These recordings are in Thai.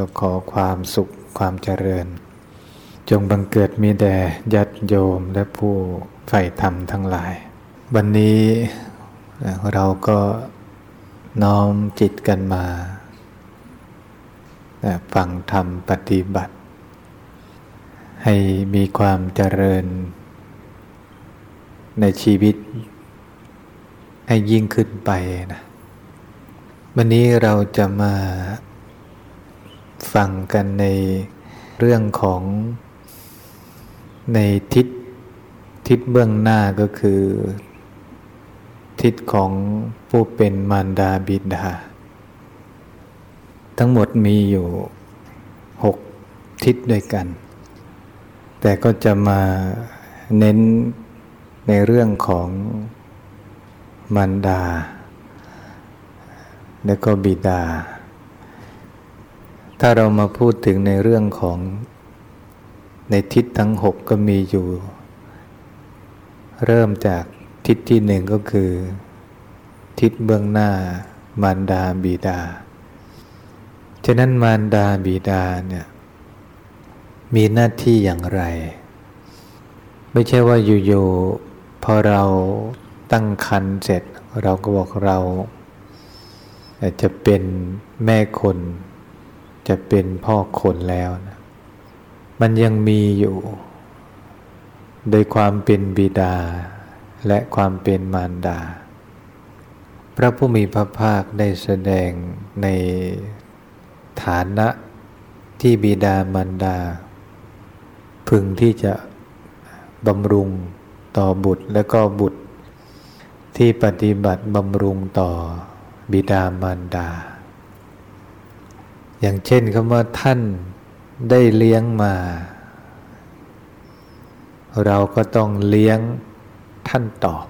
ก็ขอความสุขความเจริญ จงบังเกิดมีแด่ญาติโยมและผู้ใฝ่ธรรมทั้งหลาย วันนี้เราก็น้อมจิตกันมาฟังธรรมปฏิบัติ ให้มีความเจริญ ในชีวิต ให้ยิ่งขึ้นไปนะวันนี้เราจะมา ฟังกันในเรื่องของในทิศทิศเบื้องหน้าก็คือ ทิศของผู้เป็นมารดาบิดา ทั้งหมดมีอยู่หกทิศด้วยกัน แต่ก็จะมาเน้นในเรื่องของมารดา และก็บิดา ถ้าเรามาพูดถึงในเรื่องของในทิศทั้งหกก็มีอยู่ เริ่มจากทิศที่หนึ่งก็คือ ทิศเบื้องหน้ามารดาบิดา ฉะนั้นมารดาบิดาเนี่ยมีหน้าที่อย่างไร ไม่ใช่ว่าอยู่ๆพอเราตั้งคันเสร็จ เราก็บอกเราจะเป็นแม่คน จะเป็นพ่อคนแล้วนะมันยังมีอยู่ โดยความเป็นบิดา และความเป็นมารดา พระผู้มีพระภาคได้แสดงในฐานะที่บิดามารดา พึงที่จะบำรุงต่อบุตรและก็บุตรที่ปฏิบัติบำรุงต่อบิดามารดา อย่างเช่นคำว่าท่านได้เลี้ยงมา เราก็ต้องเลี้ยงท่านตอบ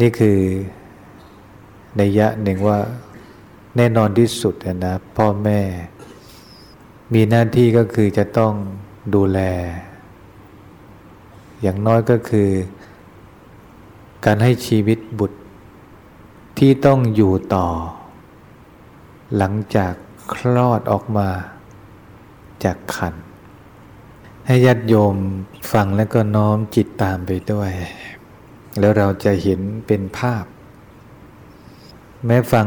นี่คือในยะหนึ่งว่าแน่นอนที่สุดนะพ่อแม่ มีหน้าที่ก็คือจะต้องดูแล อย่างน้อยก็คือ การให้ชีวิตบุตรที่ต้องอยู่ต่อ หลังจากคลอดออกมาจากขัน ให้ญาติโยมฟังแล้วก็น้อมจิตตามไปด้วย แล้วเราจะเห็นเป็นภาพ แม้ฟัง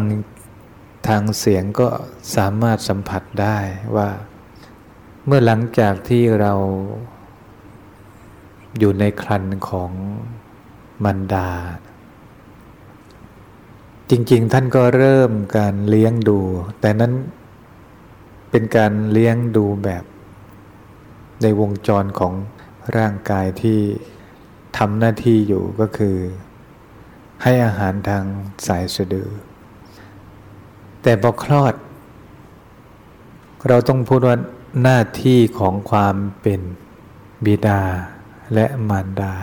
ทางเสียงก็สามารถสัมผัสได้ว่า เมื่อหลังจากที่เราอยู่ในครันของมันดา จริง ๆ ท่านก็เริ่มการเลี้ยงดู แต่นั้นเป็นการเลี้ยงดูแบบในวงจรของร่างกายที่ทำหน้าที่อยู่ก็คือ ให้อาหารทางสายสะดือ แต่พอคลอด เราต้องพูดว่าหน้าที่ของความเป็นบิดาและมารดา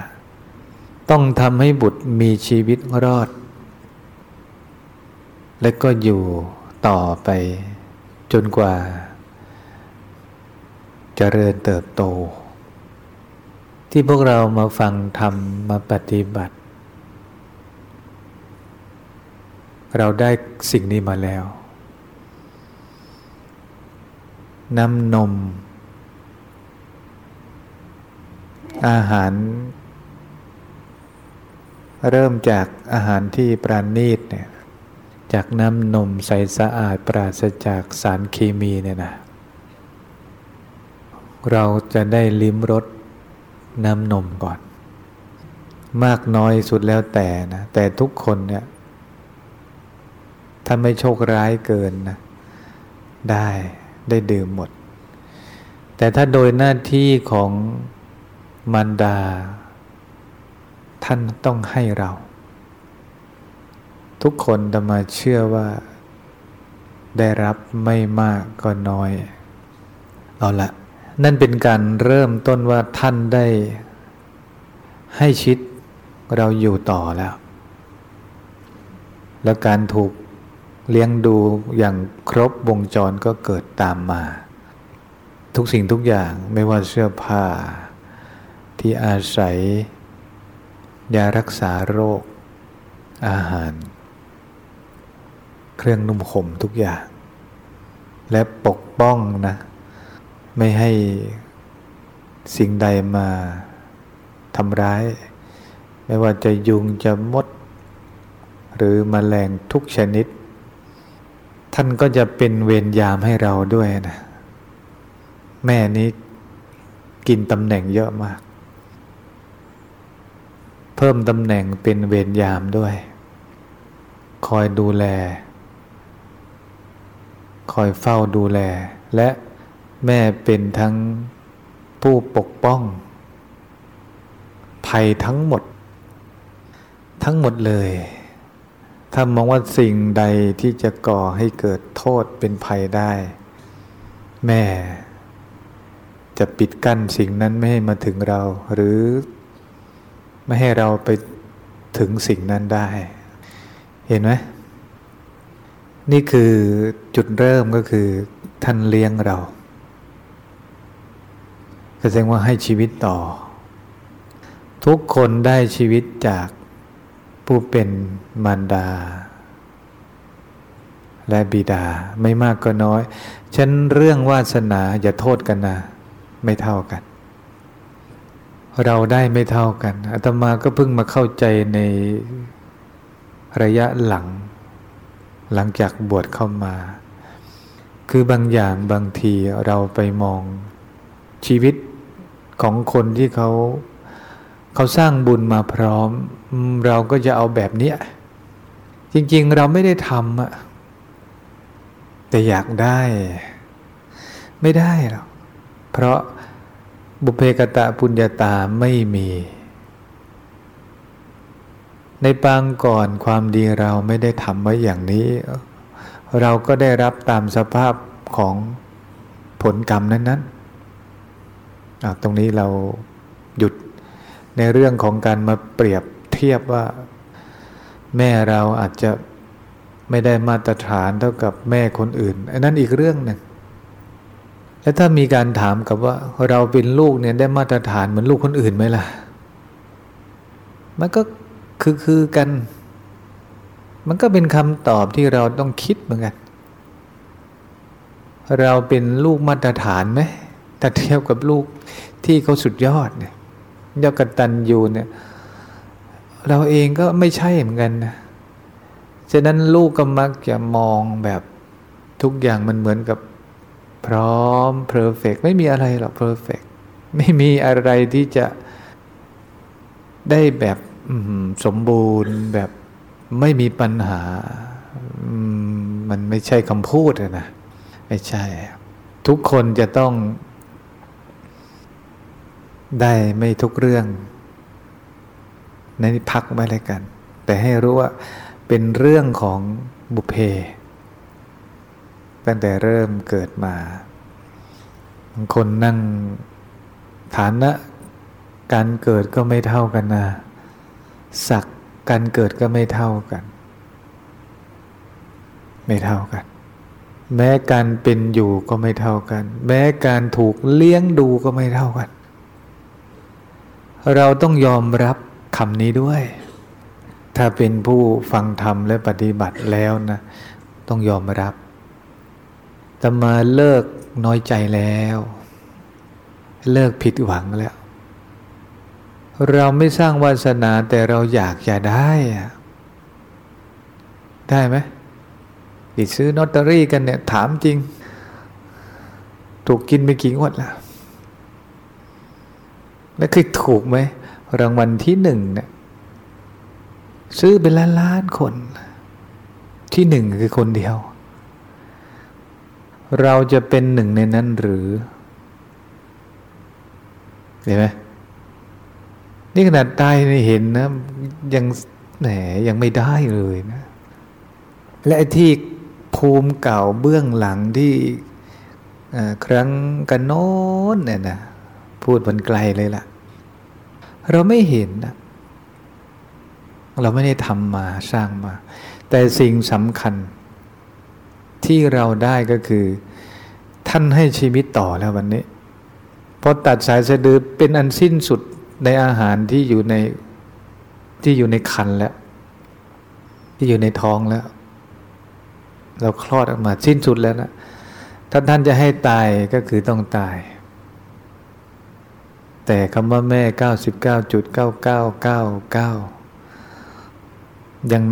ต้องทำให้บุตรมีชีวิตรอด และก็อยู่ต่อไปจนกว่าจเจริญเติบโต ที่พวกเรามาฟังทำมาปฏิบัติ เราได้สิ่งนี้มาแล้ว น้ำนม อาหาร เริ่มจากอาหารที่ปราณีตเนี่ย จากน้ำนมใสสะอาดปราศจากสารเคมีเนี่ยนะ เราจะได้ลิ้มรสน้ำนมก่อน มากน้อยสุดแล้วแต่นะ แต่ทุกคนเนี่ย ถ้าไม่โชคร้ายเกินนะ ได้ได้ดื่มหมด แต่ถ้าโดยหน้าที่ของมารดา ท่านต้องให้เรา ทุกคนจะมาเชื่อว่า ได้รับไม่มากก็น้อย เอาละนั่นเป็นการเริ่มต้นว่าท่านได้ ให้ชิดเราอยู่ต่อแล้ว แล้วการถูกเลี้ยงดูอย่างครบวงจรก็เกิดตามมา ทุกสิ่งทุกอย่างไม่ว่าเสื้อผ้า ที่อาศัย ยารักษาโรค อาหาร เครื่องนุ่มห่มทุกอย่าง และปกป้องนะ ไม่ให้สิ่งใดมาทำร้าย ไม่ว่าจะยุงจะมด หรือมแมลงทุกชนิด ท่านก็จะเป็นเวรยามให้เราด้วยนะ แม่นี้กินตำแหน่งเยอะมาก เพิ่มตำแหน่งเป็นเวรยามด้วย คอยดูแล คอยเฝ้าดูแล และแม่เป็นทั้งผู้ปกป้อง ภัยทั้งหมด ทั้งหมดเลย ถ้ามองว่าสิ่งใดที่จะก่อให้เกิดโทษเป็นภัยได้ แม่ จะปิดกั้นสิ่งนั้นไม่ให้มาถึงเรา หรือไม่ให้เราไปถึงสิ่งนั้นได้ เห็นไหม นี่คือจุดเริ่มก็คือท่านเลี้ยงเราแสดงว่าให้ชีวิตต่อ ทุกคนได้ชีวิตจากผู้เป็นมารดา และบิดาไม่มากก็น้อย ฉันเรื่องวาสนาอย่าโทษกันนะ ไม่เท่ากัน เราได้ไม่เท่ากันอาตมาก็เพิ่งมาเข้าใจในระยะหลัง หลังจากบวชเข้ามา คือบางอย่างบางทีเราไปมองชีวิตของคนที่เขาเขาสร้างบุญมาพร้อม เราก็จะเอาแบบนี้จริงๆเราไม่ได้ทำอะแต่อยากได้ ไม่ได้หรอกเพราะบุเพกตะปุญญาตาไม่มี ในปางก่อนความดีเราไม่ได้ทำไว้อย่างนี้ เราก็ได้รับตามสภาพของผลกรรมนั้นๆตรงนี้เราหยุดในเรื่องของการมาเปรียบเทียบว่า แม่เราอาจจะไม่ได้มาตรฐานเท่ากับแม่คนอื่น อันนั้นอีกเรื่องหนึ่งแล้วถ้ามีการถามกับว่าเราเป็นลูกเนี่ยได้มาตรฐานเหมือนลูกคนอื่นไหมล่ะ มันก็ คือคือกัน มันก็เป็นคำตอบที่เราต้องคิดเหมือนกัน เราเป็นลูกมาตรฐานไหมถ้าเทียบกับลูกที่เขาสุดยอดเนี่ยยอดกตัญญูเนี่ย เราเองก็ไม่ใช่เหมือนกันนะฉะนั้นลูกก็มักจะมองแบบทุกอย่างมันเหมือนกับพร้อม perfect ไม่มีอะไรหรอก perfect ไม่มีอะไรที่จะได้แบบ สมบูรณ์แบบไม่มีปัญหา มันไม่ใช่คำพูดนะไม่ใช่ ทุกคนจะต้อง ได้ไม่ทุกเรื่องในนี้พักไว้เลยกัน แต่ให้รู้ว่าเป็นเรื่องของบุเพ ตั้งแต่เริ่มเกิดมาบางคนนั่งฐานะ การเกิดก็ไม่เท่ากันนะ ศักการเกิดก็ไม่เท่ากัน ไม่เท่ากัน แม้การเป็นอยู่ก็ไม่เท่ากัน แม้การถูกเลี้ยงดูก็ไม่เท่ากัน เราต้องยอมรับคำนี้ด้วย ถ้าเป็นผู้ฟังธรรมและปฏิบัติแล้วนะ ต้องยอมรับแต่มาเลิกน้อยใจแล้ว เลิกผิดหวังแล้ว เราไม่สร้างวาสนาแต่เราอยากจะได้ได้ไหมติดซื้อนอตเตอรี่กันเนี่ยถามจริง ถูกกินไปกี่งวดแล้วแล้วเคยถูกไหม รางวัลที่หนึ่งเนี่ยซื้อเป็นล้านล้านคน ที่หนึ่งคือคนเดียว เราจะเป็นหนึ่งในนั้นหรือเห็นไหม นี่ขนาดตายในเห็นนะ ยังแหนยังไม่ได้เลยนะ และที่ภูมิเก่าเบื้องหลังที่ครั้งกันโน้นเนี่ยนะพูดมันไกลเลยล่ะ เราไม่เห็นนะเราไม่ได้ทำมาสร้างมา แต่สิ่งสำคัญ ที่เราได้ก็คือ ท่านให้ชีวิตต่อแล้ววันนี้พอตัดสายสะดือเป็นอันสิ้นสุด ในอาหารที่อยู่ในที่อยู่ในคันแล้ว ที่อยู่ในท้องแล้ว เราคลอดออกมาสิ้นสุดแล้วนะถ้าท่านจะให้ตายก็คือต้องตาย แต่คำว่าแม่ 99.9999ยัง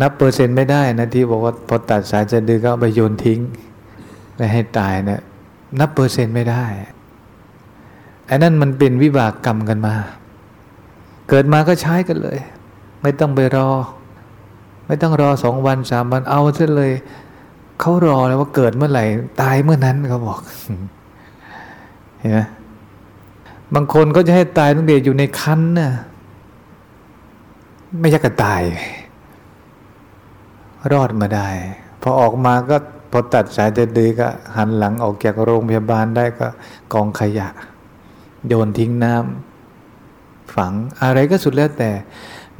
นับเปอร์เซ็นต์ไม่ได้นะที่บอกว่าพอตัดสายจะดื้อก็ไปโยนทิ้ง และให้ตายเนะี่ยนับเปอร์เซ็นต์ไม่ได้ อ้นั่นมันเป็นวิบากกรรมกันมา เกิดมาก็ใช้กันเลย ไม่ต้องไปรอ ไม่ต้องรอสองวันสามวันเอาซะเลยเขารอแล้วว่าเกิดเมื่อไหร่ ตายเมื่อนั้นเขาบอกเห็นไหมบางคนก็จะให้ตายตั้งแต่อยู่ในคันน่ะไม่ใช่กระตาย รอดมาได้ พอออกมาก็พอตัดสายจะดีก็หันหลังออกจากโรงพยาบาลได้ก็กองขยะ โยนทิ้งน้ำฝังอะไรก็สุดแล้วแต่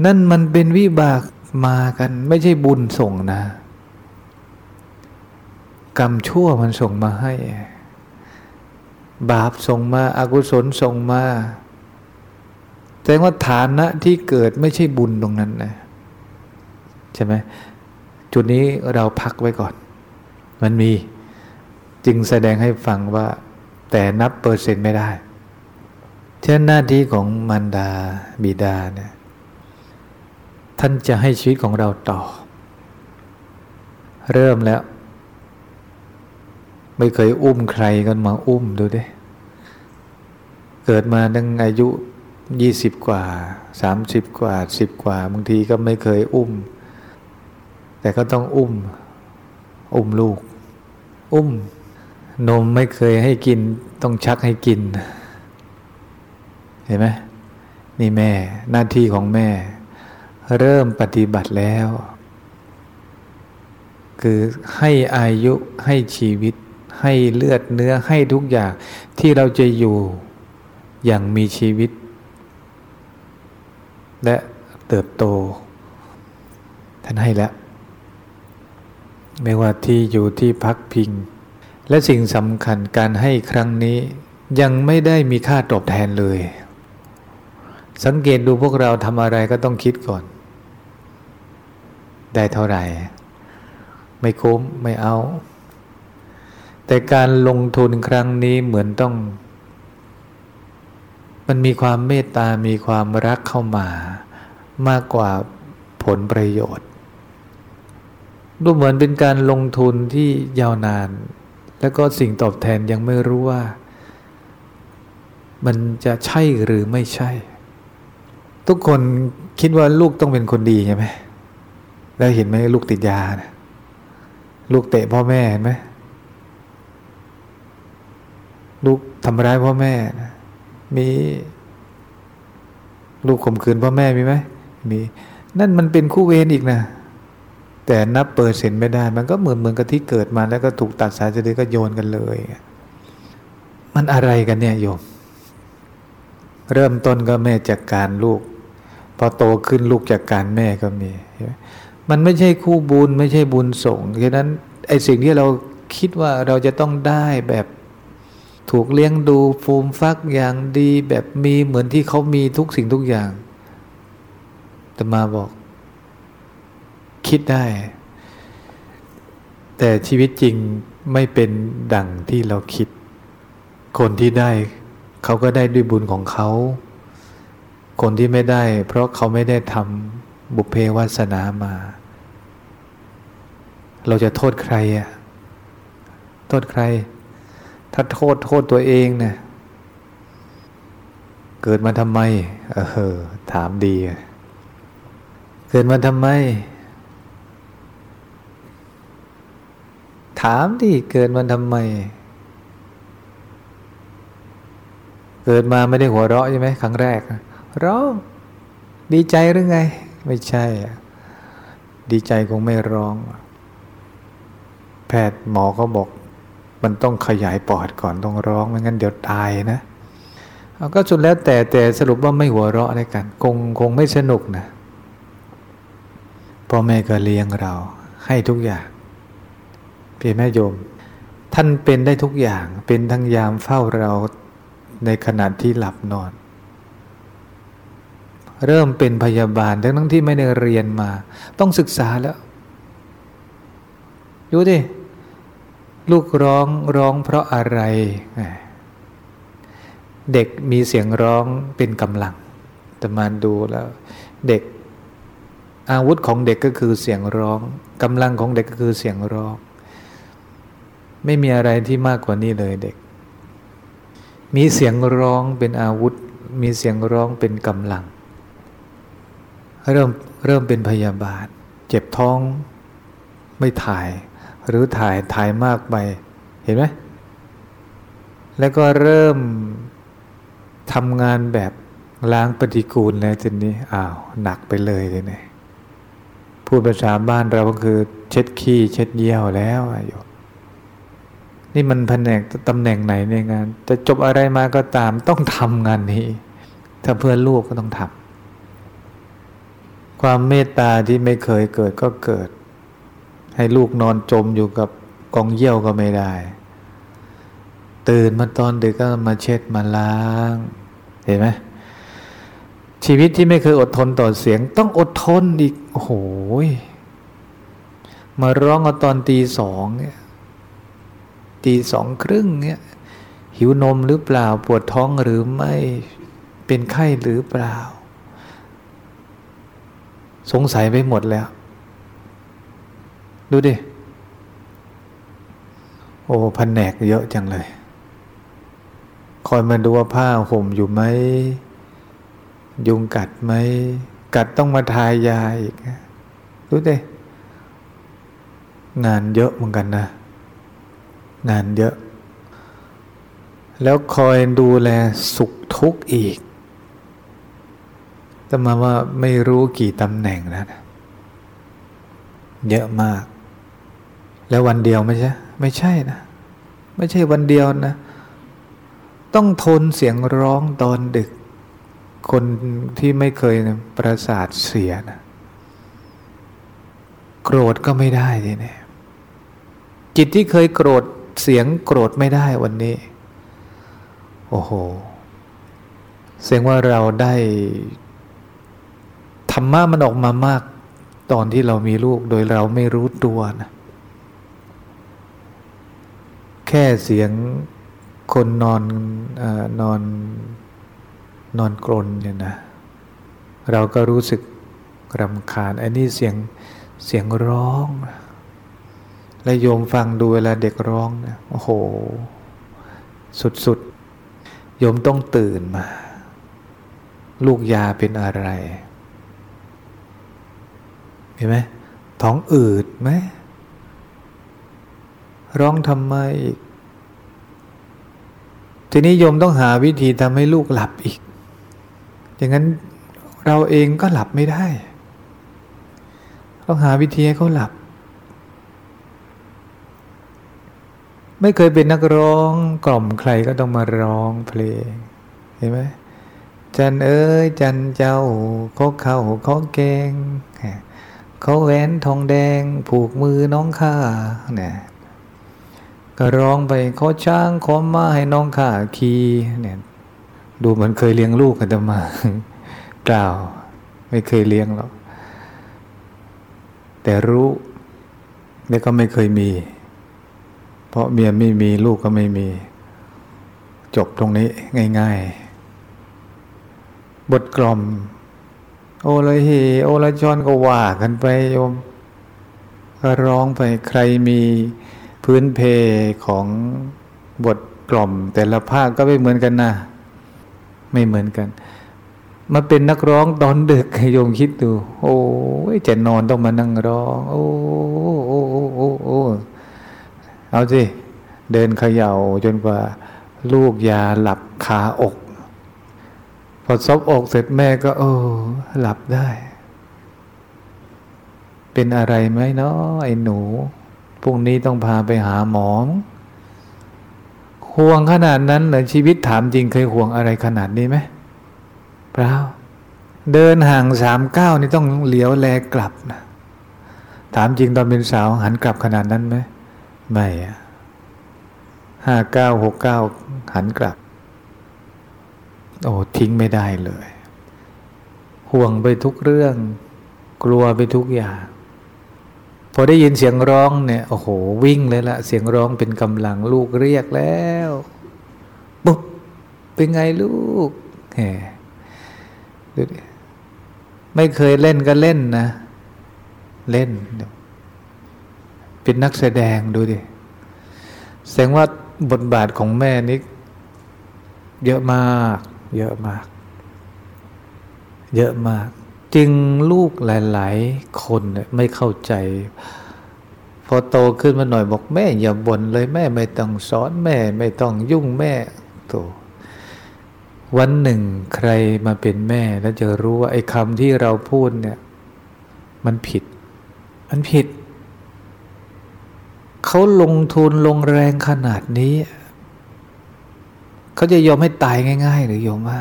นั่นมันเป็นวิบากมากัน ไม่ใช่บุญส่งนะ กรรมชั่วมันส่งมาให้ บาปส่งมาอากุศลส่งมาแต่ว่าฐานะที่เกิดไม่ใช่บุญตรงนั้นนะใช่ไหมจุดนี้เราพักไว้ก่อน มันมีจึงแสดงให้ฟังว่า แต่นับเปอร์เซ็นต์ไม่ได้ เช่นหน้าที่ของมารดาบิดาเนี่ยท่านจะให้ชีวิตของเราต่อ เริ่มแล้ว ไม่เคยอุ้มใครกันมาอุ้มดูดิเกิดมาตั้งอายุยี่สิบกว่าสามสิบกว่าสิบกว่าบางทีก็ไม่เคยอุ้ม แต่ก็ต้องอุ้ม อุ้มลูก อุ้ม นมไม่เคยให้กิน ต้องชักให้กิน เห็นไหมนี่แม่หน้าที่ของแม่ เริ่มปฏิบัติแล้ว คือให้อายุให้ชีวิต ให้เลือดเนื้อให้ทุกอย่างที่เราจะอยู่อย่างมีชีวิต และเติบโต ท่านให้แล้ว ไม่ว่าที่อยู่ที่พักพิง และสิ่งสำคัญการให้ครั้งนี้ยังไม่ได้มีค่าตอบแทนเลย สังเกตดูพวกเราทำอะไรก็ต้องคิดก่อน ได้เท่าไหร่ ไม่คุ้มไม่เอา แต่การลงทุนครั้งนี้เหมือนต้อง มันมีความเมตตา มีความรักเข้ามามากกว่าผลประโยชน์ ดูเหมือนเป็นการลงทุนที่ยาวนาน แล้วก็สิ่งตอบแทนยังไม่รู้ว่า มันจะใช่หรือไม่ใช่ ทุกคนคิดว่าลูกต้องเป็นคนดีใช่ไหมแล้วเห็นไหมลูกติดยานะลูกเตะพ่อแม่เห็นไหมลูกทำร้ายพ่อแม่นะมีลูกข่มขืนพ่อแม่มีไหมมี นั่นมันเป็นคู่เวรอีกนะ แต่นับเปอร์เซ็นต์ไม่ได้ มันก็เหมือนเหมือนกับที่เกิดมาแล้วก็ถูกตัดสายจะได้ก็โยนกันเลย มันอะไรกันเนี่ยโยม เริ่มต้นก็แม่จัดกการลูก อโตขึ้นลูกจัดกการแม่ก็มี มันไม่ใช่คู่บุญไม่ใช่บุญส่งฉะนั้นไอ้สิ่งที่เราคิดว่าเราจะต้องได้แบบถูกเลี้ยงดูฟูมฟักอย่างดีแบบมีเหมือนที่เขามีทุกสิ่งทุกอย่างแต่มาบอก คิดได้ แต่ชีวิตจริงไม่เป็นดั่งที่เราคิด คนที่ได้ เขาก็ได้ด้วยบุญของเขา คนที่ไม่ได้ เพราะเขาไม่ได้ทำบุพเพวาสนามา เราจะโทษใครอะโทษใคร ถ้าโทษโทษตัวเองเนะี่ยเกิดมาทำไม เออ ถามดี เกิดมาทำไม ถามที่เกิดมาทำไม เกิดมาไม่ได้หัวเราะใช่ไหมครั้งแรก ร้อง ดีใจหรือไง ไม่ใช่ดีใจคงไม่ร้อง แพทย์หมอเขาบอก มันต้องขยายปอดก่อนต้องร้องไม่งั้นเดี๋ยวตายนะเราก็สุดแล้วแต่แต่สรุปว่าไม่หัวเราะอะไรกัน คงคงไม่สนุกนะพ่อแม่ก็เลี้ยงเรา ให้ทุกอย่างพี่แม่โยม ท่านเป็นได้ทุกอย่างเป็นทั้งยามเฝ้าเราในขณะที่หลับนอน เริ่มเป็นพยาบาลทั้งทั้งที่ไม่ได้เรียนมา ต้องศึกษาแล้วดูดิลูกร้องร้องเพราะอะไร เด็กมีเสียงร้องเป็นกำลังแต่มาดูแล้ว เด็กอาวุธของเด็กก็คือเสียงร้องกำลังของเด็กก็คือเสียงร้อง ไม่มีอะไรที่มากกว่านี้เลยเด็ก มีเสียงร้องเป็นอาวุธ มีเสียงร้องเป็นกำลัง เริ่มเริ่มเป็นพยาบาท เจ็บท้องไม่ถ่าย หรือถ่ายถ่ายมากไป เห็นไหมแล้วก็เริ่มทำงานแบบล้างปฏิกูลแล้วทีนี้อ้าวหนักไปเลยเลยเนี่ยพูดภาษาบ้านเราก็คือ เช็ดขี้เช็ดเยี่ยวแล้วโยนี่มันแผนกตำแหน่งไหนในงาน จะจบอะไรมาก็ตามต้องทำงานนี้ ถ้าเพื่อลูกก็ต้องทำ ความเมตตาที่ไม่เคยเกิดก็เกิด ให้ลูกนอนจมอยู่กับกองเยี่ยวก็ไม่ได้ ตื่นมาตอนดึกก็มาเช็ดมาล้าง เห็นไหมชีวิตที่ไม่เคยอดทนต่อเสียง ต้องอดทนอีกโอ้โหมาร้องเอาตอนตีสองเนี่ยตีสองครึ่งเนี่ยหิวนมหรือเปล่าปวดท้องหรือไม่เป็นไข้หรือเปล่า สงสัยไปหมดแล้ว ดูดิ โอ้พันแหนกเยอะจังเลย คอยมาดูว่าผ้าห่มอยู่ไหม ยุงกัดไหม กัดต้องมาทายยาอีกรู้ดิ งานเยอะเหมือนกันนะ งานเยอะ แล้วคอยดูแลสุขทุกข์อีก แต่มาว่าไม่รู้กี่ตำแหน่งแล้วนะเยอะมาก แล้ววันเดียวไม่ใช่ ไม่ใช่นะ ไม่ใช่วันเดียวนะ ต้องทนเสียงร้องตอนดึก คนที่ไม่เคยประสาทเสียนะโกรธก็ไม่ได้ทีนี้จิตที่เคยโกรธเสียงโกรธไม่ได้วันนี้ โอ้โห เสียงว่าเราได้ ธรรมะมันออกมามากตอนที่เรามีลูกโดยเราไม่รู้ตัวนะแค่เสียงคนนอนอนอนนอนกรนเนี่ยนะ เราก็รู้สึกรำคาญอันนี้เสียงเสียงร้อง และโยมฟังดูเวลาเด็กร้องนี่ยโอ้โห สุดๆโยมต้องตื่นมา ลูกยาเป็นอะไร ห็นไหมท้องอืดไหมร้องทำไมอีก ทีนี้โยมต้องหาวิธีทำให้ลูกหลับอีก อย่างนั้นเราเองก็หลับไม่ได้ ต้องหาวิธีให้เขาหลับ ไม่เคยเป็นนักร้องกล่อมใครก็ต้องมาร้องเพลง เห็นไหมจันเอ้ยจันเจ้าเขาเข่าเขาแกง เขาแหวนทองแดงผูกมือน้องข้าเนี่ยก็ร้องไปเขาช้างขอมาให้น้องข้าขี่เนี่ยดูเหมือนเคยเลี้ยงลูกกันแต่มากล่าว ไม่เคยเลี้ยงหรอกแต่รู้แล้วก็ไม่เคยมี เพราะเมียไม่มีลูกก็ไม่มี จบตรงนี้ง่าย ๆ บทกลอม โอละเฮโอละจอนก็ว่ากันไปโยมก็ร้องไปใครมีพื้นเพของบทกล่อม แต่ละภาคก็ไม่เหมือนกันนะ ไม่เหมือนกัน มาเป็นนักร้องตอนดึกโยมคิดดู โอ้ยจะนอนต้องมานั่งร้อง โอ้โอ้โอ้โอ้โอ้เอาสิ เดินเขย่าจนกว่า ลูกยาหลับคาอก พอซบอกเสร็จแม่ก็ โอ้หลับได้ เป็นอะไรไหมเนาะไอ้หนูพรุ่งนี้ต้องพาไปหาหมอห่วงขนาดนั้นเลยชีวิตถามจริงเคยห่วงอะไรขนาดนี้ไหมเปล่าเดินห่างสามเก้านี่ต้องเหลียวแลกลับนะถามจริงตอนเป็นสาวหันกลับขนาดนั้นไหมไม่อะห้าเก้าหกเก้าหันกลับ โอ้ทิ้งไม่ได้เลย ห่วงไปทุกเรื่อง กลัวไปทุกอย่าง พอได้ยินเสียงร้องเนี่ยโอ้โหวิ่งเลยละเสียงร้องเป็นกำลังลูกเรียกแล้วปุ๊บเป็นไงลูกแหมดูดิไม่เคยเล่นก็เล่นนะ เล่น เป็นนักแสดงดูดิ แสดงว่าบทบาทของแม่นี่เยอะมาก เยอะมาก เยอะมาก จึงลูกหลาย ๆ คนไม่เข้าใจ พอโตขึ้นมาหน่อยบอกแม่อย่าบ่นเลยแม่ไม่ต้องสอนแม่ไม่ต้องยุ่งแม่โตวันหนึ่งใครมาเป็นแม่แล้วจะรู้ว่าไอ้คำที่เราพูดเนี่ย มันผิด มันผิด เขาลงทุนลงแรงขนาดนี้ เขาจะยอมให้ตายง่าย ๆ หรือโยมว่า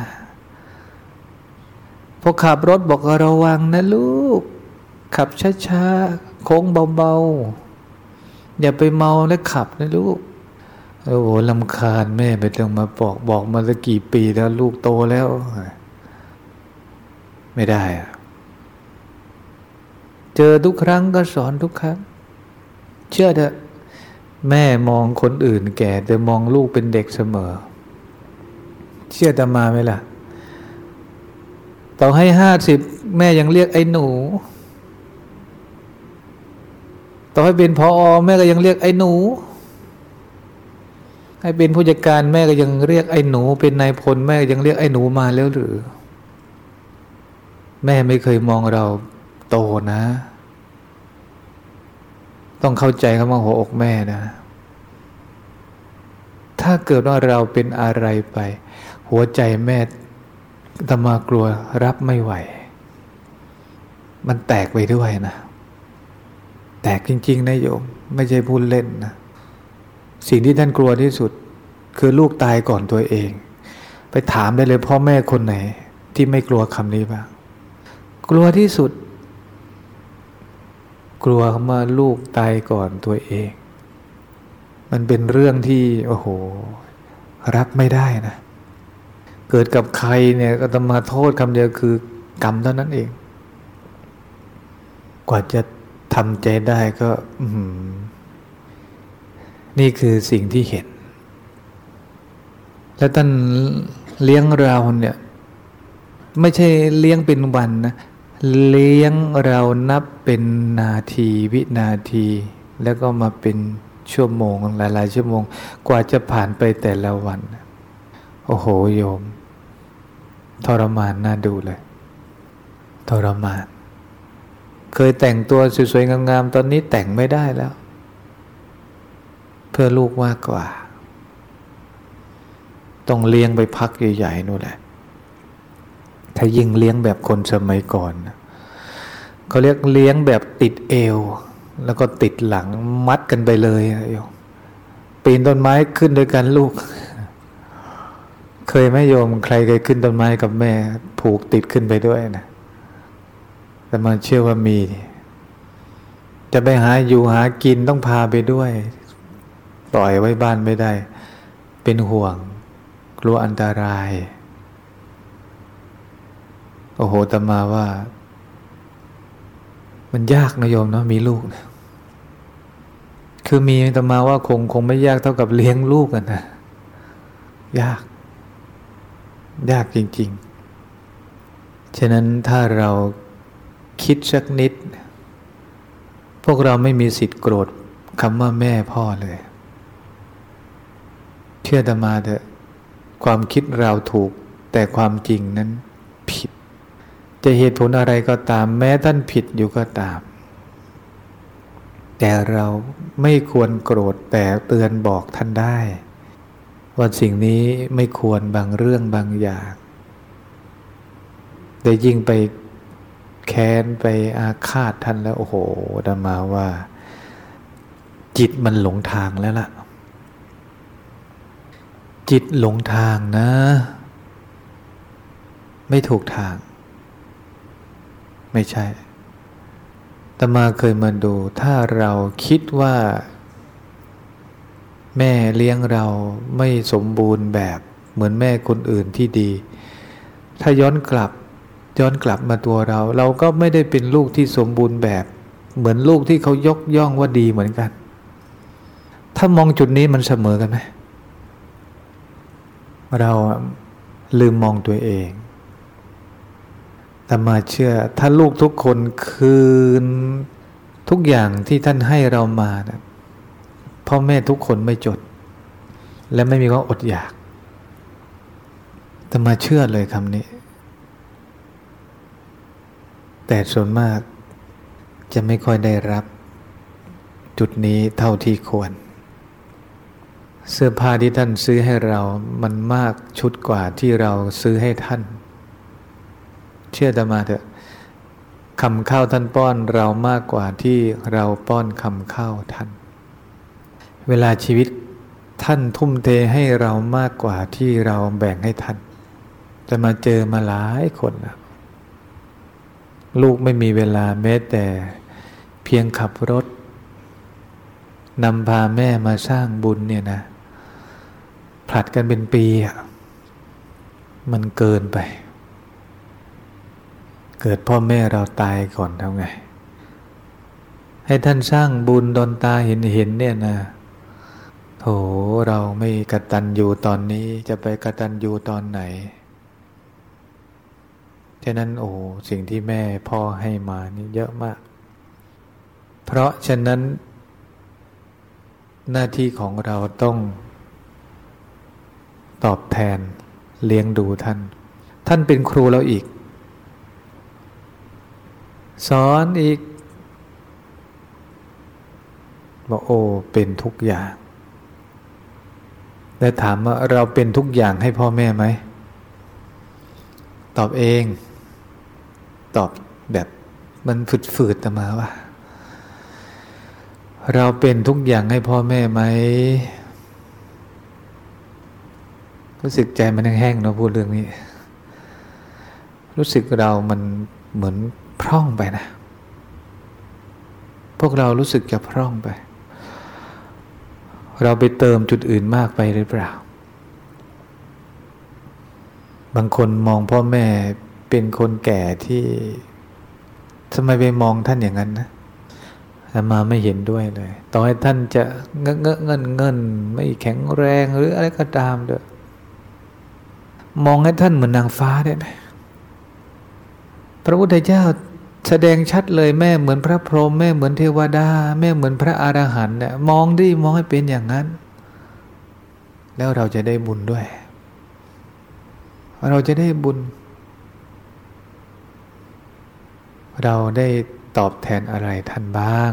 พอขับรถบอกระวังนะลูก ขับช้าๆโค้งเบาๆอย่าไปเมาแล้วขับนะลูกโอ้โหลำคาญแม่ไปต้องมาบอกบอกมาสักกี่ปีแล้วลูกโตแล้ว ไม่ได้อะเจอทุกครั้งก็สอนทุกครั้ง เชื่อเถอะแม่มองคนอื่นแก่ แต่มองลูกเป็นเด็กเสมอ เชื่อตามาไหมล่ะ ต่อให้ห้าสิบแม่ยังเรียกไอ้หนู ต่อให้เป็นพออแม่ก็ยังเรียกไอ้หนู ให้เป็นผู้จัดการแม่ก็ยังเรียกไอ้หนู เป็นนายพลแม่ก็ยังเรียกไอ้หนูมาแล้วหรือ แม่ไม่เคยมองเราโตนะ ต้องเข้าใจคำว่าหัวอกแม่นะถ้าเกิดว่าเราเป็นอะไรไป หัวใจแม่ตมากลัวรับไม่ไหว มันแตกไปด้วยนะ แตกจริงๆนะโยม ไม่ใช่พูดเล่นนะ สิ่งที่ท่านกลัวที่สุด คือลูกตายก่อนตัวเอง ไปถามได้เลยพ่อแม่คนไหน ที่ไม่กลัวคำนี้บ้าง กลัวที่สุด กลัวเมื่อลูกตายก่อนตัวเอง มันเป็นเรื่องที่ โอ้โห รับไม่ได้นะ เกิดกับใครเนี่ยก็ต้องมาโทษคำเดียวคือกรรมเท่านั้นเอง กว่าจะทำใจได้ก็นี่คือสิ่งที่เห็น แล้วท่านเลี้ยงเราเนี่ย ไม่ใช่เลี้ยงเป็นวันนะเลี้ยงเรานับเป็นนาทีวินาที แล้วก็มาเป็นชั่วโมงหลาย ๆ ชั่วโมง กว่าจะผ่านไปแต่ละวัน โอ้โหโยม ทรมานน่าดูเลย ทรมาน เคยแต่งตัวสวยๆงามๆตอนนี้แต่งไม่ได้แล้ว เพื่อลูกมากกว่า ต้องเลี้ยงไปพักใหญ่ๆนู่นแหละ ถ้ายิ่งเลี้ยงแบบคนสมัยก่อนเขาเรียกเลี้ยงแบบติดเอว แล้วก็ติดหลังมัดกันไปเลยโยปีนต้นไม้ขึ้นด้วยกันลูก เคยไหมโยมใครเคยขึ้นต้นไม้กับแม่ ผูกติดขึ้นไปด้วยนะแต่มาเชื่อว่ามี จะไปหาอยู่หากินต้องพาไปด้วย ปล่อยไว้บ้านไม่ได้ เป็นห่วง กลัวอันตราย โอ้โหตมาว่า มันยากนะโยมเนาะมีลูกนะคือมีตมาว่าคงคงไม่ยากเท่ากับเลี้ยงลูกกันนะยาก ยากจริง ๆ ฉะนั้นถ้าเราคิดสักนิด พวกเราไม่มีสิทธิ์โกรธคำว่าแม่พ่อเลย เชื่อตมาเถอะความคิดเราถูกแต่ความจริงนั้นผิด จะเหตุผลอะไรก็ตามแม้ท่านผิดอยู่ก็ตาม แต่เราไม่ควรโกรธแต่เตือนบอกท่านได้ ว่าสิ่งนี้ไม่ควรบางเรื่องบางอย่างแต่ยิ่งไปแค้นไปอาฆาตท่านแล้ว โอ้โหดามาว่า จิตมันหลงทางแล้วล่ะ จิตหลงทางนะ ไม่ถูกทาง ไม่ใช่ตมาเคยมาดู ถ้าเราคิดว่า แม่เลี้ยงเราไม่สมบูรณ์แบบเหมือนแม่คนอื่นที่ดี ถ้าย้อนกลับย้อนกลับมาตัวเรา เราก็ไม่ได้เป็นลูกที่สมบูรณ์แบบ เหมือนลูกที่เขายกย่องว่าดีเหมือนกัน ถ้ามองจุดนี้มันเสมอกันไหมเราลืมมองตัวเองแต่มาเชื่อถ้าลูกทุกคนคืนทุกอย่างที่ท่านให้เรามานะ พ่อแม่ทุกคนไม่จด และไม่มีความอดอยากแต่มาเชื่อเลยคำนี้ แต่ส่วนมากจะไม่ค่อยได้รับ จุดนี้เท่าที่ควร เสื้อผ้าที่ท่านซื้อให้เรามันมากชุดกว่าที่เราซื้อให้ท่าน เชื่อตมาเถอะคำข้าวท่านป้อนเรามากกว่าที่เราป้อนคำข้าวท่าน เวลาชีวิตท่านทุ่มเทให้เรามากกว่าที่เราแบ่งให้ท่านจะมาเจอมาหลายคนนะลูกไม่มีเวลาแม้แต่เพียงขับรถนำพาแม่มาสร้างบุญเนี่ยนะ ผลัดกันเป็นปีอะมันเกินไป เกิดพ่อแม่เราตายก่อนทำไง ให้ท่านสร้างบุญดนตาเห็นเห็นเนี่ยนะ โถเราไม่กระตันอยู่ตอนนี้จะไปกระตันอยู่ตอนไหน ฉะนั้นโอ้สิ่งที่แม่พ่อให้มานี่เยอะมาก เพราะฉะนั้น หน้าที่ของเราต้อง ตอบแทนเลี้ยงดูท่าน ท่านเป็นครูเราอีก สอนอีกบอกโอ้เป็นทุกอย่าง แล้วถามว่าเราเป็นทุกอย่างให้พ่อแม่ไหม ตอบเอง ตอบแบบมันฝืดๆมาว่า เราเป็นทุกอย่างให้พ่อแม่ไหมรู้สึกใจมันแห้งๆเนาะพูดเรื่องนี้ รู้สึกเรามันเหมือนพร่องไปนะ พวกเรารู้สึกจะพร่องไป เราไปเติมจุดอื่นมากไปหรือเปล่า บางคนมองพ่อแม่เป็นคนแก่ที่ทำไมไปมองท่านอย่างนั้นนะแต่มาไม่เห็นด้วยเลย ต่อให้ท่านจะเงเงเงินเงิน ไม่แข็งแรงหรืออะไรก็ตามเด้อมองให้ท่านเหมือนนางฟ้าได้ไหมพระพุทธเจ้า แสดงชัดเลยแม่เหมือนพระพรหมแม่เหมือนเทวดา แม่เหมือนพระอรหันต์เนี่ยมองดิมองให้เป็นอย่างนั้น แล้วเราจะได้บุญด้วย เราจะได้บุญ เราได้ตอบแทนอะไรท่านบ้าง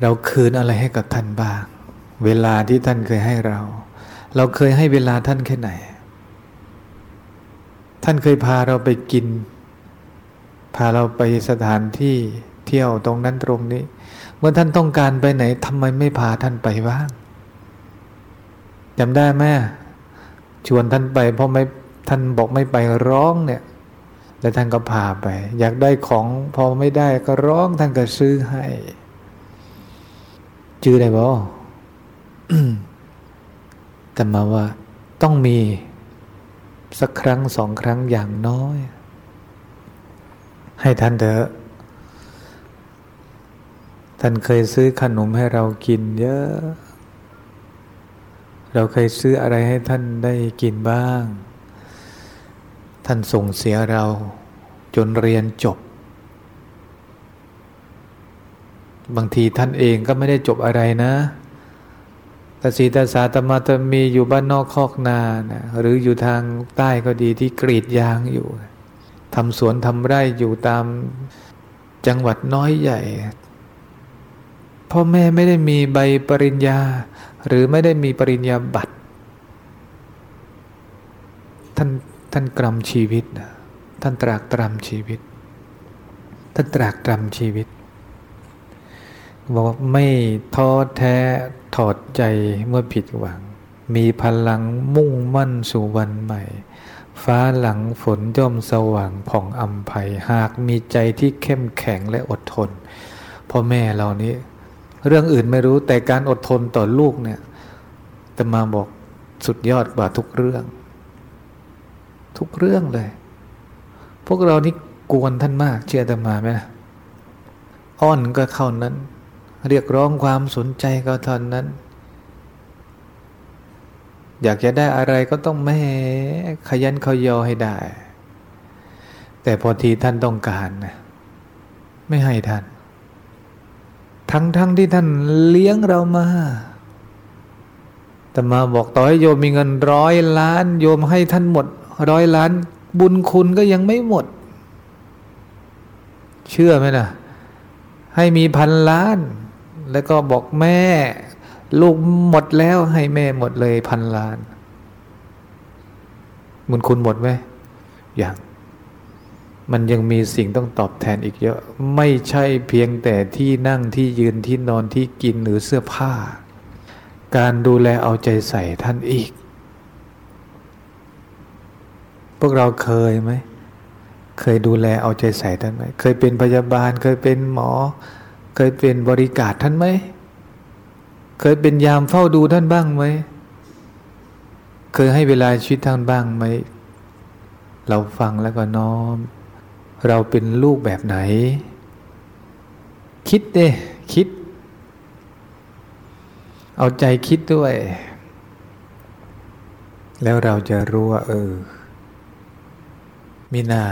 เราคืนอะไรให้กับท่านบ้าง เวลาที่ท่านเคยให้เรา เราเคยให้เวลาท่านแค่ไหน ท่านเคยพาเราไปกิน พาเราไปสถานที่เที่ยวตรงนั้นตรงนี้ เมื่อท่านต้องการไปไหนทำไมไม่พาท่านไปบ้างจำได้ไหมชวนท่านไปเพราะไม่ท่านบอกไม่ไปร้องเนี่ย แล้วท่านก็พาไป อยากได้ของพอไม่ได้ก็ร้องท่านก็ซื้อให้จื้อได้บ่แต่มาว่าต้องมีสักครั้งสองครั้งอย่างน้อย ให้ท่านเถอะ ท่านเคยซื้อขนมให้เรากินเยอะ เราเคยซื้ออะไรให้ท่านได้กินบ้าง ท่านส่งเสียเราจนเรียนจบ บางทีท่านเองก็ไม่ได้จบอะไรนะแต่ศีตาสาตมาตมีอยู่บ้านนอกคอกนานะหรืออยู่ทางใต้ก็ดีที่กรีดยางอยู่ ทำสวนทำไร่อยู่ตามจังหวัดน้อยใหญ่ พ่อแม่ไม่ได้มีใบปริญญา หรือไม่ได้มีปริญญาบัตรท่านท่านกรำชีวิตนะท่านตรากตรำชีวิต ท่านตรากตรำชีวิตบอกว่าไม่ท้อแท้ถอดใจเมื่อผิดหวัง มีพลังมุ่งมั่นสู่วันใหม่ ฟ้าหลังฝนย่อมสว่างผ่องอำภัยหากมีใจที่เข้มแข็งและอดทนพ่อแม่เรานี้ เรื่องอื่นไม่รู้แต่การอดทนต่อลูกเนี่ยแต่มาบอกสุดยอดกว่าทุกเรื่อง ทุกเรื่องเลย พวกเรานี่กวนท่านมากเชื่อตมาไหมอ้อนก็เท่านั้น เรียกร้องความสนใจก็เท่านั้น อยากจะได้อะไรก็ต้องแม่ขยันขยอให้ได้ แต่พอทีท่านต้องการนะไม่ให้ท่าน ทั้งทั้งที่ท่านเลี้ยงเรามาแต่มาบอกต่อให้โยมมีเงินร้อยล้าน โยมให้ท่านหมดร้อยล้าน บุญคุณก็ยังไม่หมด เชื่อไหมนะให้มีพันล้าน แล้วก็บอกแม่ ลูกหมดแล้วให้แม่หมดเลยพันล้านบุญคุณหมดไหมอย่างมันยังมีสิ่งต้องตอบแทนอีกเยอะ ไม่ใช่เพียงแต่ที่นั่งที่ยืนที่นอนที่กินหรือเสื้อผ้า การดูแลเอาใจใส่ท่านอีก พวกเราเคยไหม เคยดูแลเอาใจใส่ท่านไหม เคยเป็นพยาบาล เคยเป็นหมอ เคยเป็นบริการท่านไหม เคยเป็นยามเฝ้าดูท่านบ้างไหม เคยให้เวลาชีวิตท่านบ้างไหม เราฟังแล้วก็น้อม เราเป็นลูกแบบไหน คิดเด้คิด เอาใจคิดด้วย แล้วเราจะรู้ว่าเออมีนา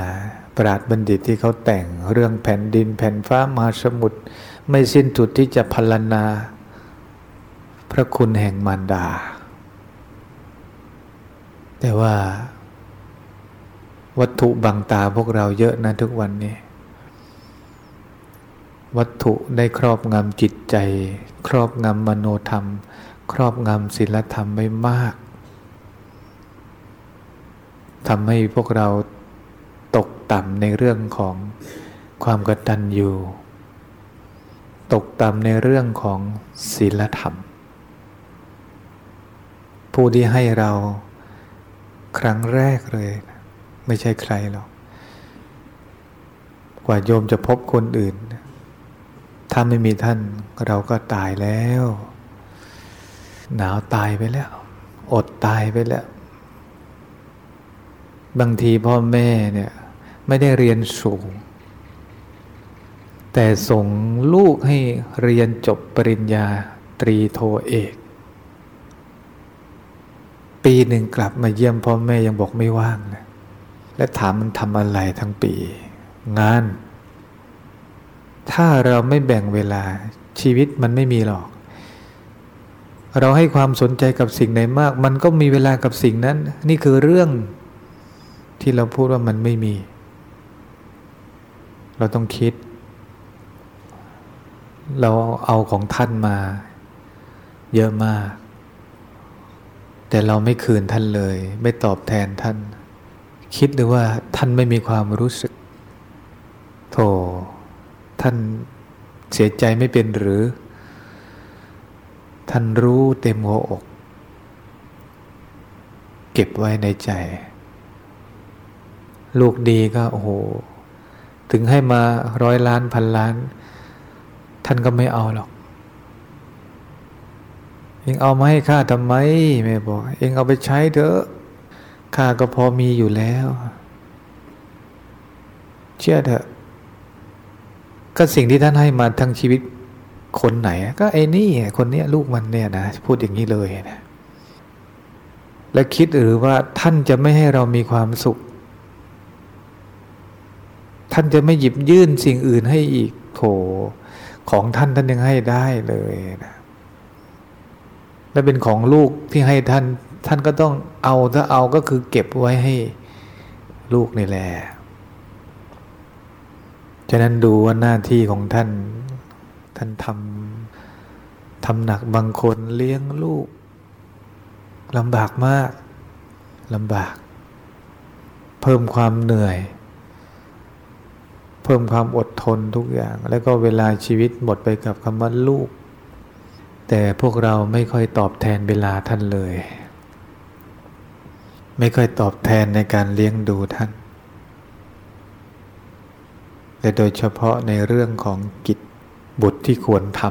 ปราดบัณฑิตที่เขาแต่งเรื่องแผ่นดินแผ่นฟ้ามหาสมุทรไม่สิ้นสุดที่จะพรรณนา พระคุณแห่งมารดา แต่ว่า วัตถุบังตาพวกเราเยอะนะทุกวันนี้ วัตถุได้ครอบงำจิตใจ ครอบงำมโนธรรม ครอบงำศีลธรรมไม่มากทำให้พวกเราตกต่ำในเรื่องของความกตัญญูตกต่ำในเรื่องของศีลธรรม ผู้ที่ให้เราครั้งแรกเลย ไม่ใช่ใครหรอกกว่าโยมจะพบคนอื่น ถ้าไม่มีท่านเราก็ตายแล้ว หนาวตายไปแล้ว อดตายไปแล้ว บางทีพ่อแม่เนี่ยไม่ได้เรียนสูง แต่ส่งลูกให้เรียนจบปริญญาตรีโทเอก ปีหนึ่งกลับมาเยี่ยมพ่อแม่ยังบอกไม่ว่างนะและถามมันทำอะไรทั้งปี งาน ถ้าเราไม่แบ่งเวลาชีวิตมันไม่มีหรอก เราให้ความสนใจกับสิ่งไหนมาก มันก็มีเวลากับสิ่งนั้น นี่คือเรื่องที่เราพูดว่ามันไม่มี เราต้องคิด เราเอาของท่านมา เยอะมาก แต่เราไม่คืนท่านเลย ไม่ตอบแทนท่าน คิดหรือว่าท่านไม่มีความรู้สึกโธท่านเสียใจไม่เป็นหรือ ท่านรู้เต็มหัวอก เก็บไว้ในใจ ลูกดีก็โอ้โห ถึงให้มาร้อยล้านพันล้าน ท่านก็ไม่เอาหรอก เองเอามาให้ข้าทำไมแม่บอก เองเอาไปใช้เถอะข้าก็พอมีอยู่แล้ว เชื่อเถอะ ก็สิ่งที่ท่านให้มาทั้งชีวิตคนไหน ก็ไอ้นี่คนเนี้ยลูกมันเนี่ยนะพูดอย่างนี้เลยนะและคิดหรือว่าท่านจะไม่ให้เรามีความสุข ท่านจะไม่หยิบยื่นสิ่งอื่นให้อีกโถของท่านท่านยังให้ได้เลยนะ และเป็นของลูกที่ให้ท่าน ท่านก็ต้องเอาถ้าเอาก็คือเก็บไว้ให้ลูกนี่แหละฉะนั้นดูว่าหน้าที่ของท่าน ท่านทำทำหนักบางคนเลี้ยงลูกลำบากมากลำบาก เพิ่มความเหนื่อย เพิ่มความอดทนทุกอย่าง แล้วก็เวลาชีวิตหมดไปกับคำว่าลูก แต่พวกเราไม่ค่อยตอบแทนเวลาท่านเลย ไม่ค่อยตอบแทนในการเลี้ยงดูท่าน แต่โดยเฉพาะในเรื่องของกิจบุตรที่ควรท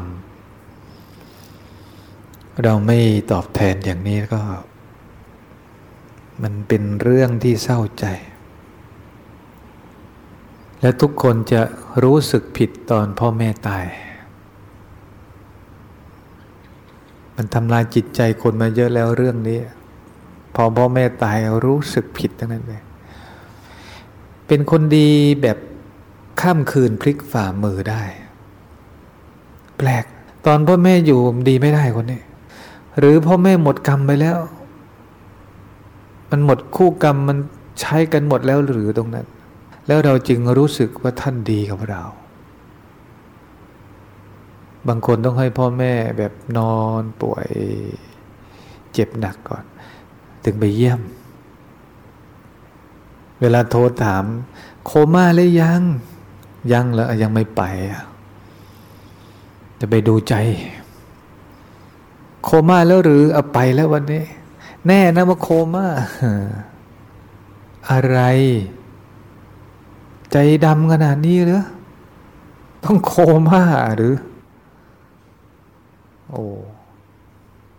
ำเราไม่ตอบแทนอย่างนี้ก็ มันเป็นเรื่องที่เศร้าใจ และทุกคนจะรู้สึกผิดตอนพ่อแม่ตาย มันทำลายจิตใจคนมาเยอะแล้วเรื่องนี้ พอพ่อแม่ตายรู้สึกผิดทั้งนั้นเลย เป็นคนดีแบบข้ามคืนพลิกฝ่ามือได้ แปลก ตอนพ่อแม่อยู่ดีไม่ได้คนนี้ หรือพ่อแม่หมดกรรมไปแล้ว มันหมดคู่กรรมมันใช้กันหมดแล้วหรือตรงนั้น แล้วเราจึงรู้สึกว่าท่านดีกับเรา บางคนต้องให้พ่อแม่แบบนอนป่วยเจ็บหนักก่อน ถึงไปเยี่ยม เวลาโทรถาม โคม่าหรือยัง ยังแล้วยังไม่ไป จะไปดูใจ โคม่าแล้วหรือเอาไปแล้ววันนี้ แน่นะว่าโคม่าอะไร ใจดำขนาดนี้หรือต้องโคม่าหรือ โอ้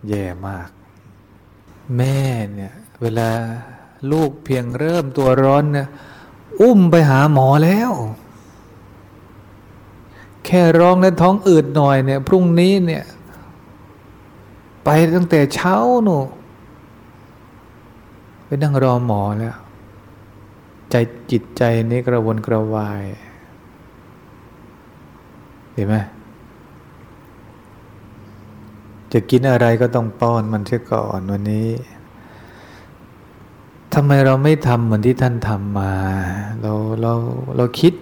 แย่มาก แม่เนี่ย เวลาลูกเพียงเริ่มตัวร้อนเนี่ยอุ้มไปหาหมอแล้ว แค่ร้องแล้วท้องอืดหน่อยเนี่ย พรุ่งนี้เนี่ย ไปตั้งแต่เช้าหนูไปนั่งรอหมอแล้ว ใจจิตใจนี้กระวนกระวาย เห็นไหม จะกินอะไรก็ต้องป้อนมันเสียก่อนวันนี้ทำไมเราไม่ทำเหมือนที่ท่านทำมา เราเราเราคิด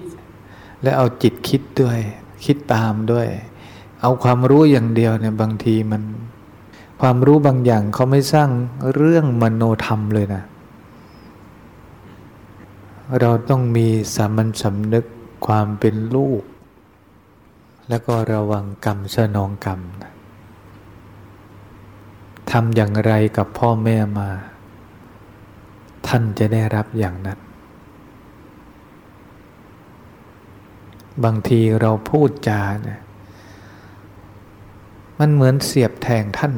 และเอาจิตคิดด้วย คิดตามด้วย เอาความรู้อย่างเดียวเนี่ยบางทีมัน ความรู้บางอย่างเขาไม่สร้างเรื่องมโนธรรมเลยนะ เราต้องมีสามัญสำนึกความเป็นลูก แล้วก็ระวังกรรมสนองกรรม ทำอย่างไรกับพ่อแม่มา ท่านจะได้รับอย่างนั้น บางทีเราพูดจาเนี่ยมันเหมือนเสียบแทงท่าน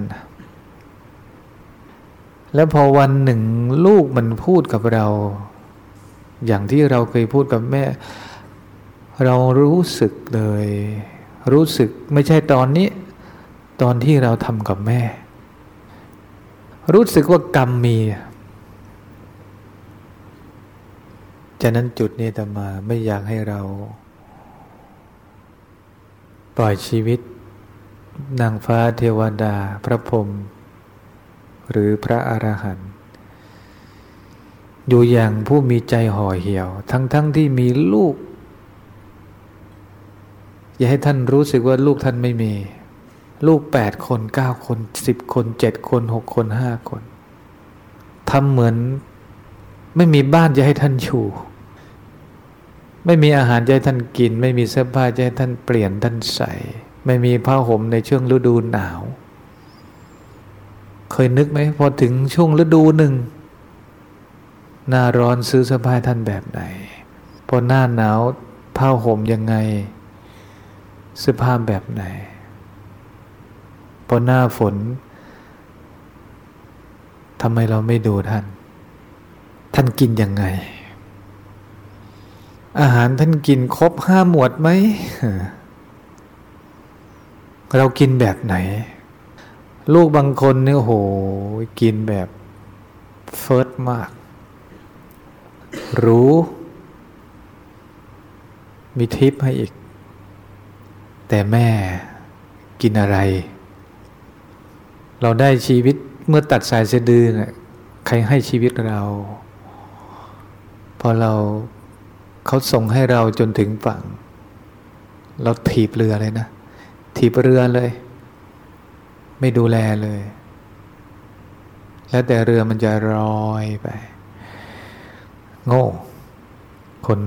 แล้วพอวันหนึ่งลูกมันพูดกับเรา อย่างที่เราเคยพูดกับแม่ เรารู้สึกเลย รู้สึกไม่ใช่ตอนนี้ ตอนที่เราทำกับแม่ รู้สึกว่ากรรมมีจากนั้นจุดนี้ตมาไม่อยากให้เรา ปล่อยชีวิต นางฟ้าเทวดา พระพรหมหรือพระอรหันต์อยู่อย่างผู้มีใจห่อเหี่ยว ทั้งๆทที่มีลูก อย่าให้ท่านรู้สึกว่าลูกท่านไม่มี ลูกแปดคนเก้าคนสิบคนเจ็ดคนหกคนห้าคนทำเหมือนไม่มีบ้านจะให้ท่านอยู่ ไม่มีอาหารจะให้ท่านกิน ไม่มีเสื้อผ้าจะให้ท่านเปลี่ยนท่านใส่ ไม่มีผ้าห่มในช่วงฤดูหนาว เคยนึกไหมพอถึงช่วงฤดูหนึ่งหน้าร้อนซื้อเสื้อผ้าท่านแบบไหน พอหน้าหนาวผ้าห่มยังไงเสื้อผ้าแบบไหน พอหน้าฝนทำไมเราไม่ดูท่าน ท่านกินยังไง อาหารท่านกินครบห้าหมวดไหม เรากินแบบไหน ลูกบางคนเนี่ยโหกินแบบเฟิร์สมาก รู้ มีทิปให้อีก แต่แม่กินอะไร เราได้ชีวิตเมื่อตัดสายเสดือนะใครให้ชีวิตเรา พอเราเขาส่งให้เราจนถึงฝั่ง เราถีบเรือเลยนะ ถีบเรือเลย ไม่ดูแลเลย แล้วแต่เรือมันจะลอยไป โง่ คน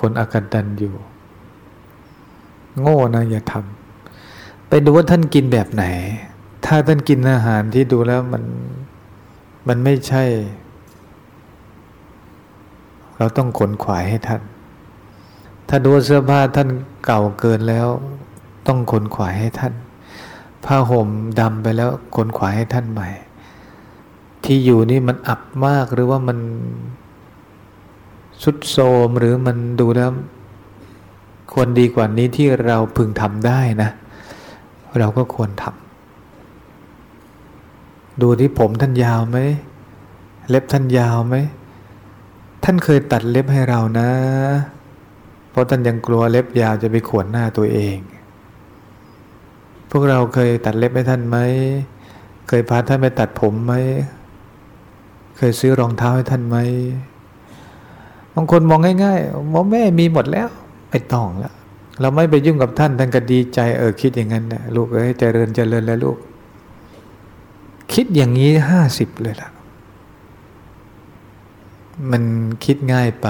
คนอาการดันอยู่ โง่นะอย่าทำไปดูว่าท่านกินแบบไหน ถ้าท่านกินอาหารที่ดูแล้วมันมันไม่ใช่ เราต้องขนขวายให้ท่าน ถ้าดูเสื้อผ้าท่านเก่าเกินแล้ว ต้องขนขวายให้ท่าน ผ้าห่มดำไปแล้วขนขวายให้ท่านใหม่ ที่อยู่นี่มันอับมากหรือว่ามันสุดโทมหรือมันดูแล้วควรดีกว่านี้ที่เราพึงทำได้นะ เราก็ควรทำ ดูที่ผมท่านยาวไหม เล็บท่านยาวไหม ท่านเคยตัดเล็บให้เรานะ เพราะท่านยังกลัวเล็บยาวจะไปขวนหน้าตัวเอง พวกเราเคยตัดเล็บให้ท่านไหม เคยพาท่านไปตัดผมไหม เคยซื้อรองเท้าให้ท่านไหม บางคนมองง่ายๆมองแม่มีหมดแล้วไม่ต้องแล้วเราไม่ไปยุ่งกับท่านท่านก็ดีใจเออคิดอย่างนั้นนะลูกเอ้ยเจริญเจริญแล้วลูก คิดอย่างนี้ห้าสิบเลยล่ะ มันคิดง่ายไป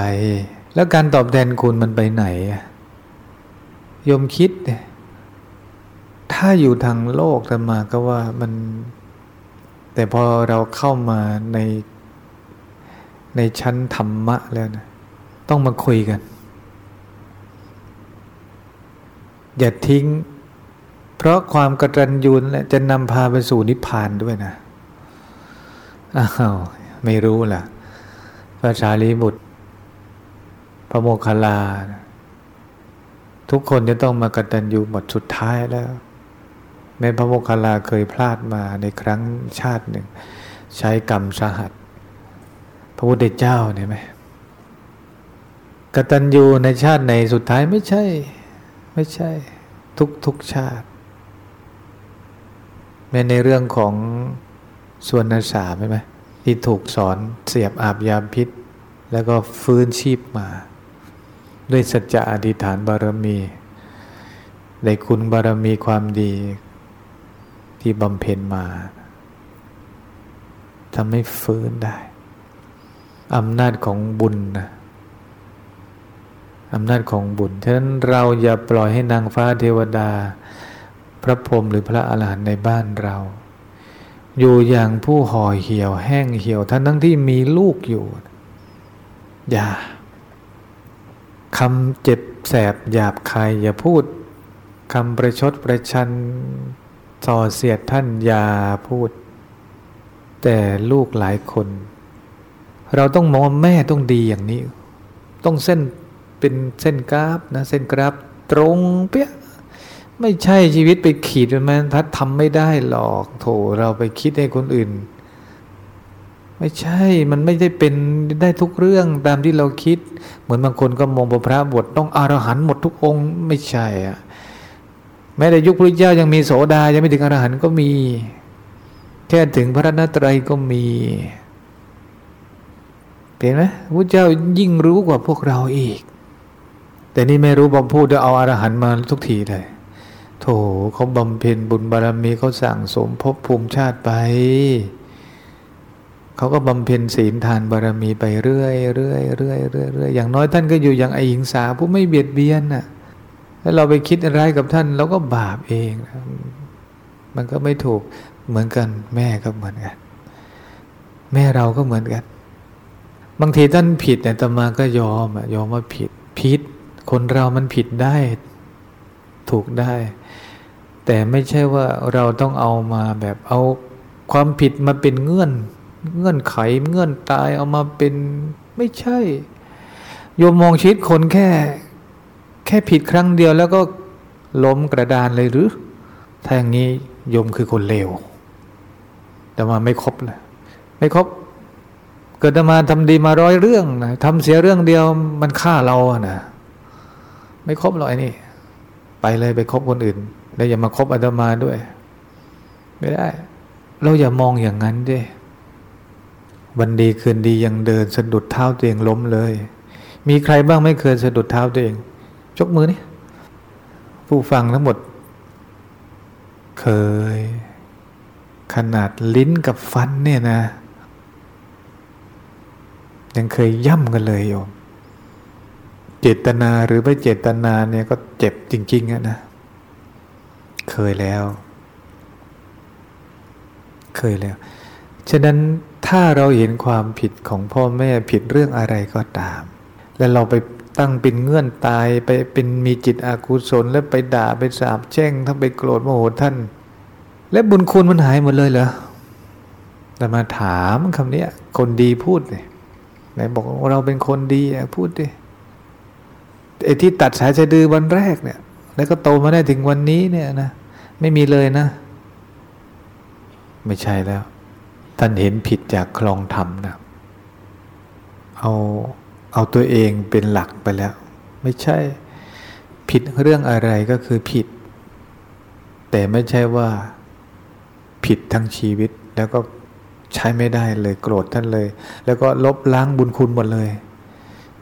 แล้วการตอบแทนคุณมันไปไหนยมคิด ถ้าอยู่ทางโลกแต่มาก็ว่ามัน แต่พอเราเข้ามาใน ในชั้นธรรมะแล้วนะ ต้องมาคุยกัน อย่าทิ้ง เพราะความกตัญญูนจะนำพาไปสู่นิพพานด้วยนะอ้าวไม่รู้ล่ะพระชาลีบุตร พระโมคคัลลา ทุกคนจะต้องมากตัญญูหมดสุดท้ายแล้วแม้พระโมคคัลลาเคยพลาดมาในครั้งชาติหนึ่ง ใช้กรรมสหัส พระพุทธเจ้าเนี่ยไหมกตัญญูในชาติในสุดท้ายไม่ใช่ ไม่ใช่ ทุกทุกชาติ แม้ในเรื่องของส่วนนาสาใช่ไหมที่ถูกสอนเสียบอาบยามพิษ แล้วก็ฟื้นชีพมา ด้วยสัจจะอธิษฐานบารมีได้คุณบารมีความดีที่บำเพ็ญมาทำให้ฟื้นได้อำนาจของบุญนะอำนาจของบุญ ฉะนั้นเราอย่าปล่อยให้นางฟ้าเทวดา พระพรหมหรือพระอาหารหันต์ในบ้านเรา อยู่อย่างผู้ห่อเหี่ยวแห้งเหี่ยวทั้งทั้งที่มีลูกอยู่ อย่าคำเจ็บแสบหยาบคายอย่าพูดคำประชดประชันส่อเสียดท่านอย่าพูด แต่ลูกหลายคน เราต้องมองแม่ต้องดีอย่างนี้ ต้องเส้นเป็นเส้นกราฟนะเส้นกราฟตรงเปี้ย ไม่ใช่ชีวิตไปขีดมันทัดทำไม่ได้หรอกโถเราไปคิดให้คนอื่น ไม่ใช่มันไม่ได้เป็นได้ทุกเรื่องตามที่เราคิด เหมือนบางคนก็มองพระบทต้องอรหันต์หมดทุกองค์ ไม่ใช่อะแม้แต่ยุคพระเจ้ายังมีโสดายังไม่ถึงอรหันต์ก็มี แค่ถึงพระนัตรัยก็มีเห็นไหมพระเจ้ายิ่งรู้กว่าพวกเราอีก แต่นี่ไม่รู้บำพูดจะเอาอารหันมาทุกทีเลย โถเขาบำเพ็ญบุญบารมีเขาสั่งสมภพภูมิชาติไป เขาก็บำเพ็ญศีลทานบารมีไปเรื่อยเรื่อยเรื่อยเรื่อยเรื่อยอย่างน้อยท่านก็อยู่อย่างไอหญิงสาผู้ไม่เบียดเบียนน่ะแล้วเราไปคิดอะไรกับท่านเราก็บาปเอง มันก็ไม่ถูกเหมือนกัน แม่ก็เหมือนกัน แม่เราก็เหมือนกัน บางทีท่านผิดเนี่ยตมาก็ยอมยอมว่าผิดผิด คนเรามันผิดได้ ถูกได้ แต่ไม่ใช่ว่าเราต้องเอามาแบบเอาความผิดมาเป็นเงื่อน เงื่อนไขเงื่อนตายเอามาเป็นไม่ใช่ โยมมองชีวิตคนแค่ แค่ผิดครั้งเดียวแล้วก็ล้มกระดานเลยหรือ ถ้าอย่างนี้โยมคือคนเลวแต่มาไม่ครบเลยไม่ครบเกิดมาทำดีมาร้อยเรื่องนะทำเสียเรื่องเดียวมันฆ่าเราอะนะไม่ครบหรอกไอ้นี่ ไปเลยไปคบคนอื่น แล้วอย่ามาคบอาตมาด้วย ไม่ได้ เราอย่ามองอย่างนั้นด้วยวันดีคืนดียังเดินสะดุดเท้าตัวเองล้มเลย มีใครบ้างไม่เคยสะดุดเท้าตัวเองยกมือนี่ผู้ฟังทั้งหมด เคย ขนาดลิ้นกับฟันเนี่ยนะ ยังเคยย่ำกันเลยโยมเจตนาหรือไม่เจตนาเนี่ยก็เจ็บจริงๆอะนะ เคยแล้ว เคยแล้ว ฉะนั้นถ้าเราเห็นความผิดของพ่อแม่ผิดเรื่องอะไรก็ตาม แล้วเราไปตั้งเป็นเงื่อนตายไปเป็นมีจิตอากุศลแล้วไปด่าไปสาบแช่งถ้าไปโกรธโมโหท่าน และบุญคุณมันหายหมดเลยเหรอแต่มาถามคำนี้คนดีพูดเลยไหนบอกว่าเราเป็นคนดีพูดดิไอ้ที่ตัดสายสะดือวันแรกเนี่ย แล้วก็โตมาได้ถึงวันนี้เนี่ยนะไม่มีเลยนะ ไม่ใช่แล้ว ท่านเห็นผิดจากคลองธรรมนะเอาเอาตัวเองเป็นหลักไปแล้ว ไม่ใช่ผิดเรื่องอะไรก็คือผิด แต่ไม่ใช่ว่าผิดทั้งชีวิตแล้วก็ใช้ไม่ได้เลยโกรธท่านเลย แล้วก็ลบล้างบุญคุณหมดเลย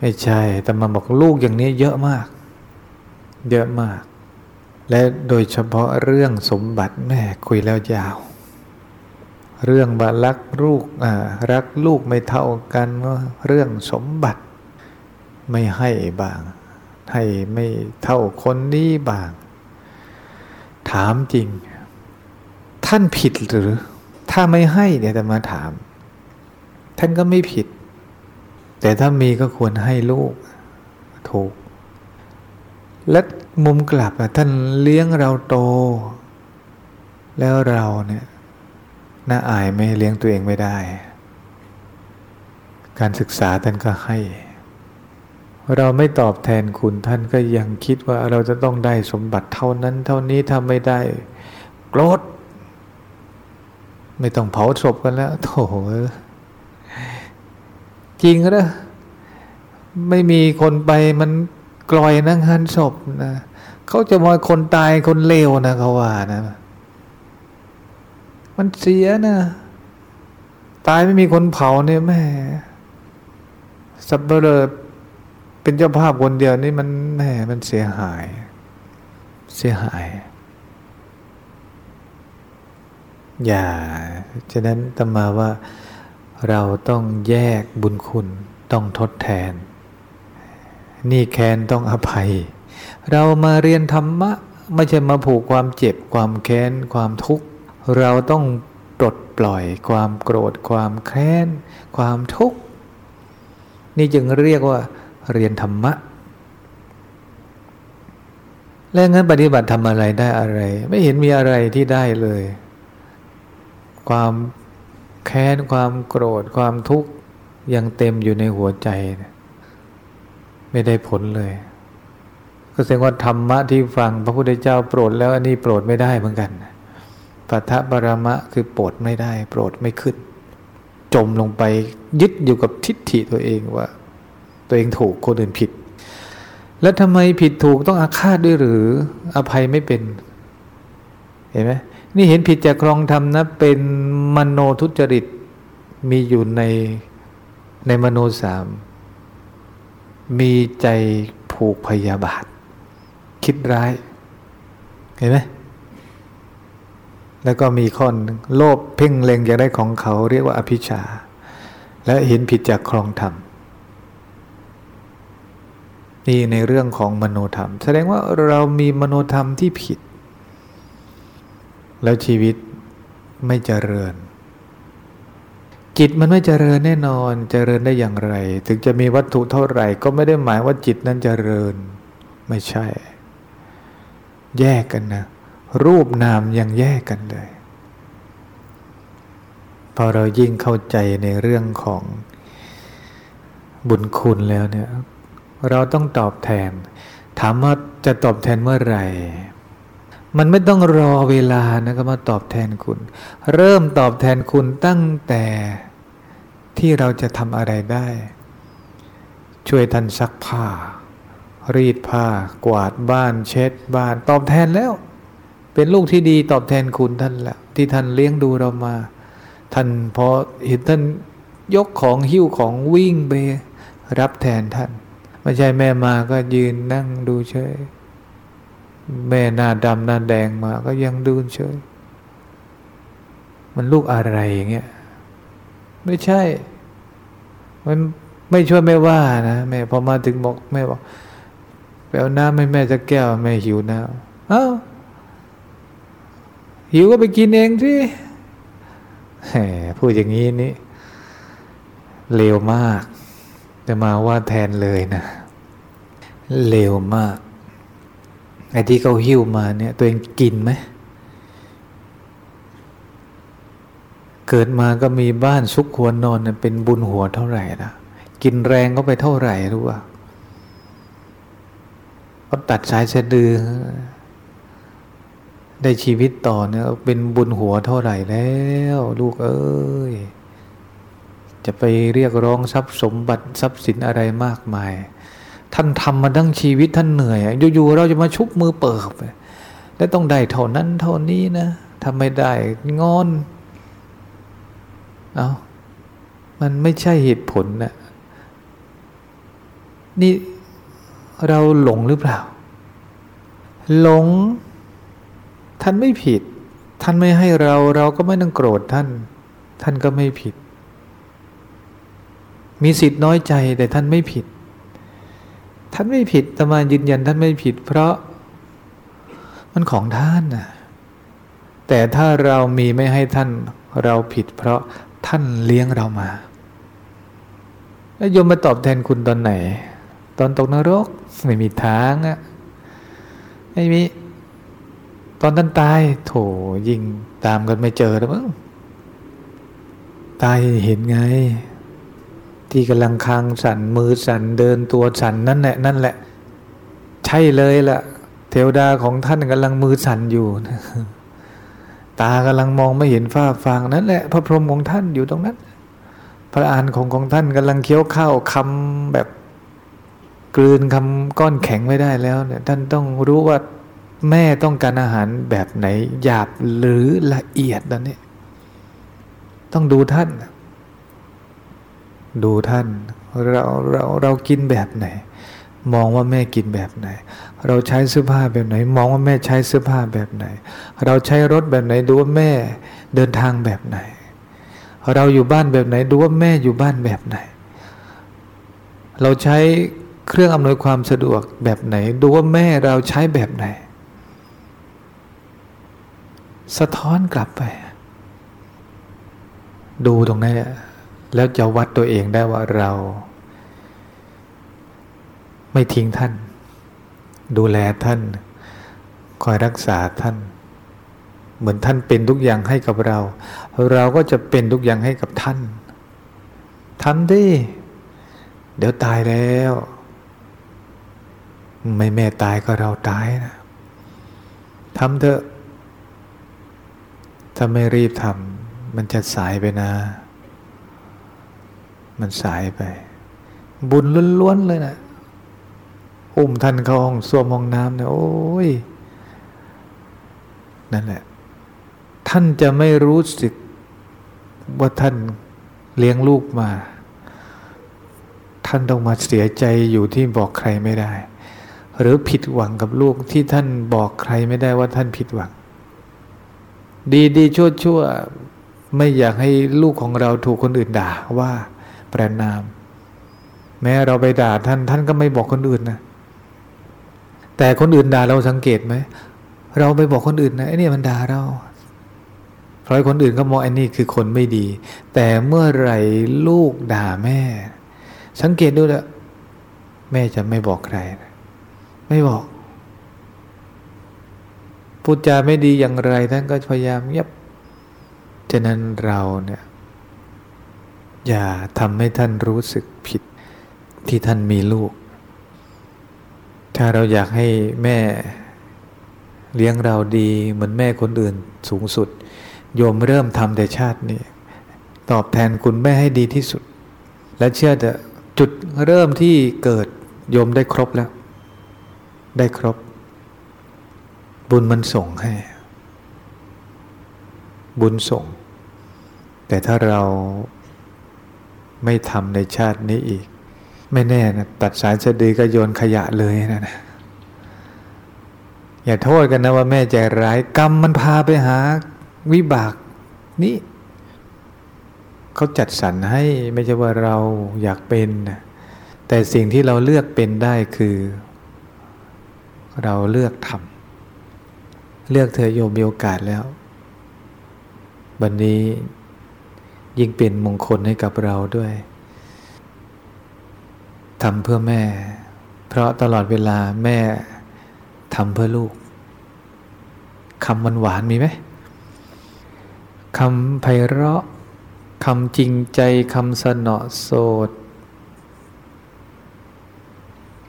ไม่ใช่แต่มาบอกลูกอย่างนี้เยอะมาก เยอะมาก และโดยเฉพาะเรื่องสมบัติแม่คุยแล้วยาว เรื่องบารักลูกรักลูกไม่เท่ากันเรื่องสมบัติไม่ให้บาง ให้ไม่เท่าคนนี้บาง ถามจริง ท่านผิดหรือ ถ้าไม่ให้เนี่ยแต่มาถาม ท่านก็ไม่ผิด แต่ถ้ามีก็ควรให้ลูกถูก และมุมกลับท่านเลี้ยงเราโต แล้วเราเนี่ยน่าอายไม่เลี้ยงตัวเองไม่ได้ การศึกษาท่านก็ให้ เราไม่ตอบแทนคุณท่านก็ยังคิดว่าเราจะต้องได้สมบัติเท่านั้น เท่านี้ถ้าไม่ได้โกรธไม่ต้องเผาศพกันแล้วโถจริงนะไม่มีคนไปมัน กลอยนั่งหันศพนะเขาจะมอยคนตายคนเลวนะเขาว่านะ มันเสียนะตายไม่มีคนเผาเนี่ยแม่สับเบลอเป็นเจ้าภาพคนเดียวนี่มันแหมมันเสียหาย เสียหาย อย่า ฉะนั้นตมาว่าเราต้องแยกบุญคุณต้องทดแทน นี่แค้นต้องอภัย เรามาเรียนธรรมะไม่ใช่มาผูกความเจ็บความแค้นความทุกข์ เราต้องปลดปล่อยความโกรธ ความแค้น ความทุกข์ นี่จึงเรียกว่าเรียนธรรมะ แล้วงั้นปฏิบัติทำอะไรได้อะไร ไม่เห็นมีอะไรที่ได้เลย ความแค้น ความโกรธ ความทุกข์ยังเต็มอยู่ในหัวใจ ไม่ได้ผลเลย ก็แสดงว่าธรรมะที่ฟังพระพุทธเจ้าโปรดแล้วอันนี้โปรดไม่ได้เหมือนกันปัทะปรมะคือโปรดไม่ได้ โปรดไม่ขึ้น จมลงไปยึดอยู่กับทิฏฐิตัวเองว่า ตัวเองถูกคนอื่นผิด แล้วทำไมผิดถูกต้องอาฆาตด้วยหรือ อภัยไม่เป็น เห็นไหมนี่เห็นผิดจากครองธรรมนะ เป็นมโนทุจริตมีอยู่ในในมโนสาม มีใจผูกพยาบาท คิดร้าย เห็นไหมแล้วก็มีข้อนโลภเพ่งเล็งอยากได้ของเขาเรียกว่าอภิชา และเห็นผิดจากครองธรรมนี่ในเรื่องของมโนธรรม แสดงว่าเรามีมโนธรรมที่ผิด แล้วชีวิตไม่เจริญ จิตมันไม่เจริญแน่นอน เจริญได้อย่างไร ถึงจะมีวัตถุเท่าไหร่ ก็ไม่ได้หมายว่าจิตนั้นเจริญ ไม่ใช่ แยกกันนะ รูปนามยังแยกกันเลย พอเรายิ่งเข้าใจในเรื่องของบุญคุณแล้วเนี่ย เราต้องตอบแทน ถามว่าจะตอบแทนเมื่อไหร่มันไม่ต้องรอเวลานะก็มาตอบแทนคุณ เริ่มตอบแทนคุณตั้งแต่ ที่เราจะทำอะไรได้ ช่วยท่านซักผ้า รีดผ้า กวาดบ้านเช็ดบ้าน ตอบแทนแล้ว เป็นลูกที่ดีตอบแทนคุณท่านแล้วที่ท่านเลี้ยงดูเรามา ท่านพอเห็นท่านยกของหิ้วของวิ่งไปรับแทนท่านไม่ใช่แม่มาก็ยืนนั่งดูเฉย แม่หน้าดำหน้าแดงมาก็ยังดูเฉย มันลูกอะไรอย่างเงี้ย ไม่ใช่ มันไม่ช่วยไม่ว่านะแม่พอมาถึงบอกแม่บอกไปเอาน้ำให้แม่จะแก้วแม่หิวน้ำเอ้าหิวก็ไปกินเองสิแหมพูดอย่างนี้นี่เลวมาก จะมาว่าแทนเลยนะเลวมากไอ้ที่เขาหิ้วมาเนี่ย ตัวเองกินไหม เกิดมาก็มีบ้านซุกหัวนอนเป็นบุญหัวเท่าไหร่ละกินแรงก็ไปเท่าไหร่รู้ป่ะเขาตัดสายสะดือ ได้ชีวิตต่อเนี่ยเป็นบุญหัวเท่าไหร่แล้ว ลูกเอ้ย จะไปเรียกร้องทรัพย์สมบัติทรัพย์สินอะไรมากมาย ท่านทำมาตั้งชีวิตท่านเหนื่อยอยู่ๆเราจะมาชุบมือเปิบแล้วต้องได้เท่านั้นเท่านี้นะทำไม่ได้งอน เอามันไม่ใช่เหตุผลนะนี่เราหลงหรือเปล่า หลง ท่านไม่ผิด ท่านไม่ให้เราเราก็ไม่ต้องโกรธท่าน ท่านก็ไม่ผิด มีสิทธิ์น้อยใจแต่ท่านไม่ผิด ท่านไม่ผิดแต่มายืนยันท่านไม่ผิด เพราะมันของท่านนะแต่ถ้าเรามีไม่ให้ท่านเราผิด เพราะ ท่านเลี้ยงเรามา แล้วโยมมาตอบแทนคุณตอนไหน ตอนตกนรกไม่มีทางอะไม่มี ตอนท่านตาย โถยิงตามกันไม่เจอแล้วมั้งตายเห็นไง ที่กำลังคางสั่นมือสั่นเดินตัวสั่นนั่นแหละนั่นแหละ ใช่เลยละ่ะ เทวดาของท่านกำลังมือสั่นอยู่ ตากำลังมองไม่เห็นฟ้าฟางนั่นแหละพระพรหมของท่านอยู่ตรงนั้น พระอานของของท่านกำลังเคี้ยวข้าวคำแบบกลืนคำก้อนแข็งไม่ได้แล้วเนี่ยท่านต้องรู้ว่าแม่ต้องการอาหารแบบไหนหยาบหรือละเอียดนั่นเนี่ยต้องดูท่าน ดูท่าน เราเราเรากินแบบไหน มองว่าแม่กินแบบไหน เราใช้เสื้อผ้าแบบไหน มองว่าแม่ใช้เสื้อผ้าแบบไหน เราใช้รถแบบไหนดูว่าแม่เดินทางแบบไหน เราอยู่บ้านแบบไหนดูว่าแม่อยู่บ้านแบบไหน เราใช้เครื่องอำนวยความสะดวกแบบไหน ดูว่าแม่เราใช้แบบไหน สะท้อนกลับไป ดูตรงนี้แล้วจะวัดตัวเองได้ว่าเรา ไม่ทิ้งท่าน ดูแลท่าน คอยรักษาท่าน เหมือนท่านเป็นทุกอย่างให้กับเรา เราก็จะเป็นทุกอย่างให้กับท่านทำดิเดี๋ยวตายแล้ว ไม่แม่ตายก็เราตายนะทำเถอะ ถ้าไม่รีบทำมันจะสายไปนะ มันสายไป บุญล้วนๆเลยนะ อุ้มท่านเข้าห้องส้วมห้องน้ำเนี่ยโอ้ยนั่นแหละ ท่านจะไม่รู้สึกว่าท่านเลี้ยงลูกมา ท่านต้องมาเสียใจอยู่ที่บอกใครไม่ได้ หรือผิดหวังกับลูกที่ท่านบอกใครไม่ได้ว่าท่านผิดหวัง ดีดีชั่วชั่วไม่อยากให้ลูกของเราถูกคนอื่นด่าว่าประนาม แม้เราไปด่าท่านท่านก็ไม่บอกคนอื่นนะ แต่คนอื่นด่าเราสังเกตไหมเราไปบอกคนอื่นนะไอ้นี่มันด่าเราเพราะคนอื่นก็มองไอ้นี่คือคนไม่ดี แต่เมื่อไหร่ลูกด่าแม่ สังเกตดูแลแม่จะไม่บอกใครนะไม่บอกพูดจาไม่ดีอย่างไรท่านก็พยายามเงียบฉะนั้นเราเนี่ยอย่าทำให้ท่านรู้สึกผิดที่ท่านมีลูก ถ้าเราอยากให้แม่เลี้ยงเราดีเหมือนแม่คนอื่นสูงสุด โยมเริ่มทำแต่ชาตินี้ ตอบแทนคุณแม่ให้ดีที่สุด และเชื่อเถอะจุดเริ่มที่เกิดโยมได้ครบแล้ว ได้ครบ บุญมันส่งให้ บุญส่ง แต่ถ้าเราไม่ทำในชาตินี้อีก ไม่แน่นะตัดสายสะดือก็โยนขยะเลยนะนะอย่าโทษกันนะว่าแม่ใจร้ายกรรมมันพาไปหาวิบากนี่เขาจัดสรรให้ไม่ใช่ว่าเราอยากเป็นนะแต่สิ่งที่เราเลือกเป็นได้คือ เราเลือกทำเลือกเธอโยมมีโอกาสแล้ว วันนี้ยิ่งเป็นมงคลให้กับเราด้วย ทำเพื่อแม่ เพราะตลอดเวลาแม่ทำเพื่อลูกคำมันหวานมีไหมคำไพเราะคำจริงใจคำสนอโสด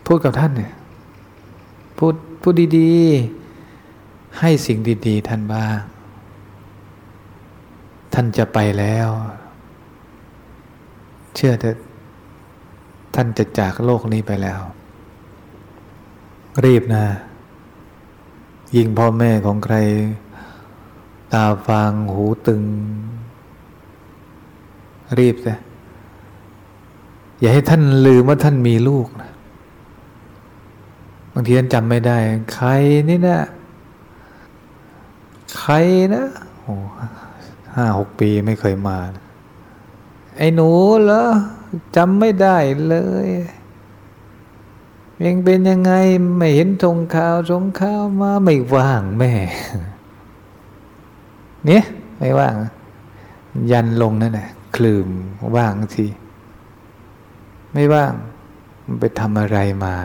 พูดกับท่านเนี่ยพูดพูดดีๆ ให้สิ่งดีๆ ท่านบ้าง ท่านจะไปแล้ว เชื่อเถอะ ท่านจะจากโลกนี้ไปแล้ว รีบนะ ยิ่งพ่อแม่ของใคร ตาฟางหูตึง รีบเลอย่าให้ท่านลืมว่าท่านมีลูกนะบางทีท่านจำไม่ได้ ใครนี่นะ ใครนะโอ้ห้าหกปีไม่เคยมา ไอ้หนูเหรอ จำไม่ได้เลยเองเป็นยังไงไม่เห็นทงข่าวทงข่าวมาไม่ว่างแม่ เนี่ยไม่ว่าง ยันลงนั่นแหละคลืมว่างทีไม่ว่างมันไปทำอะไรมา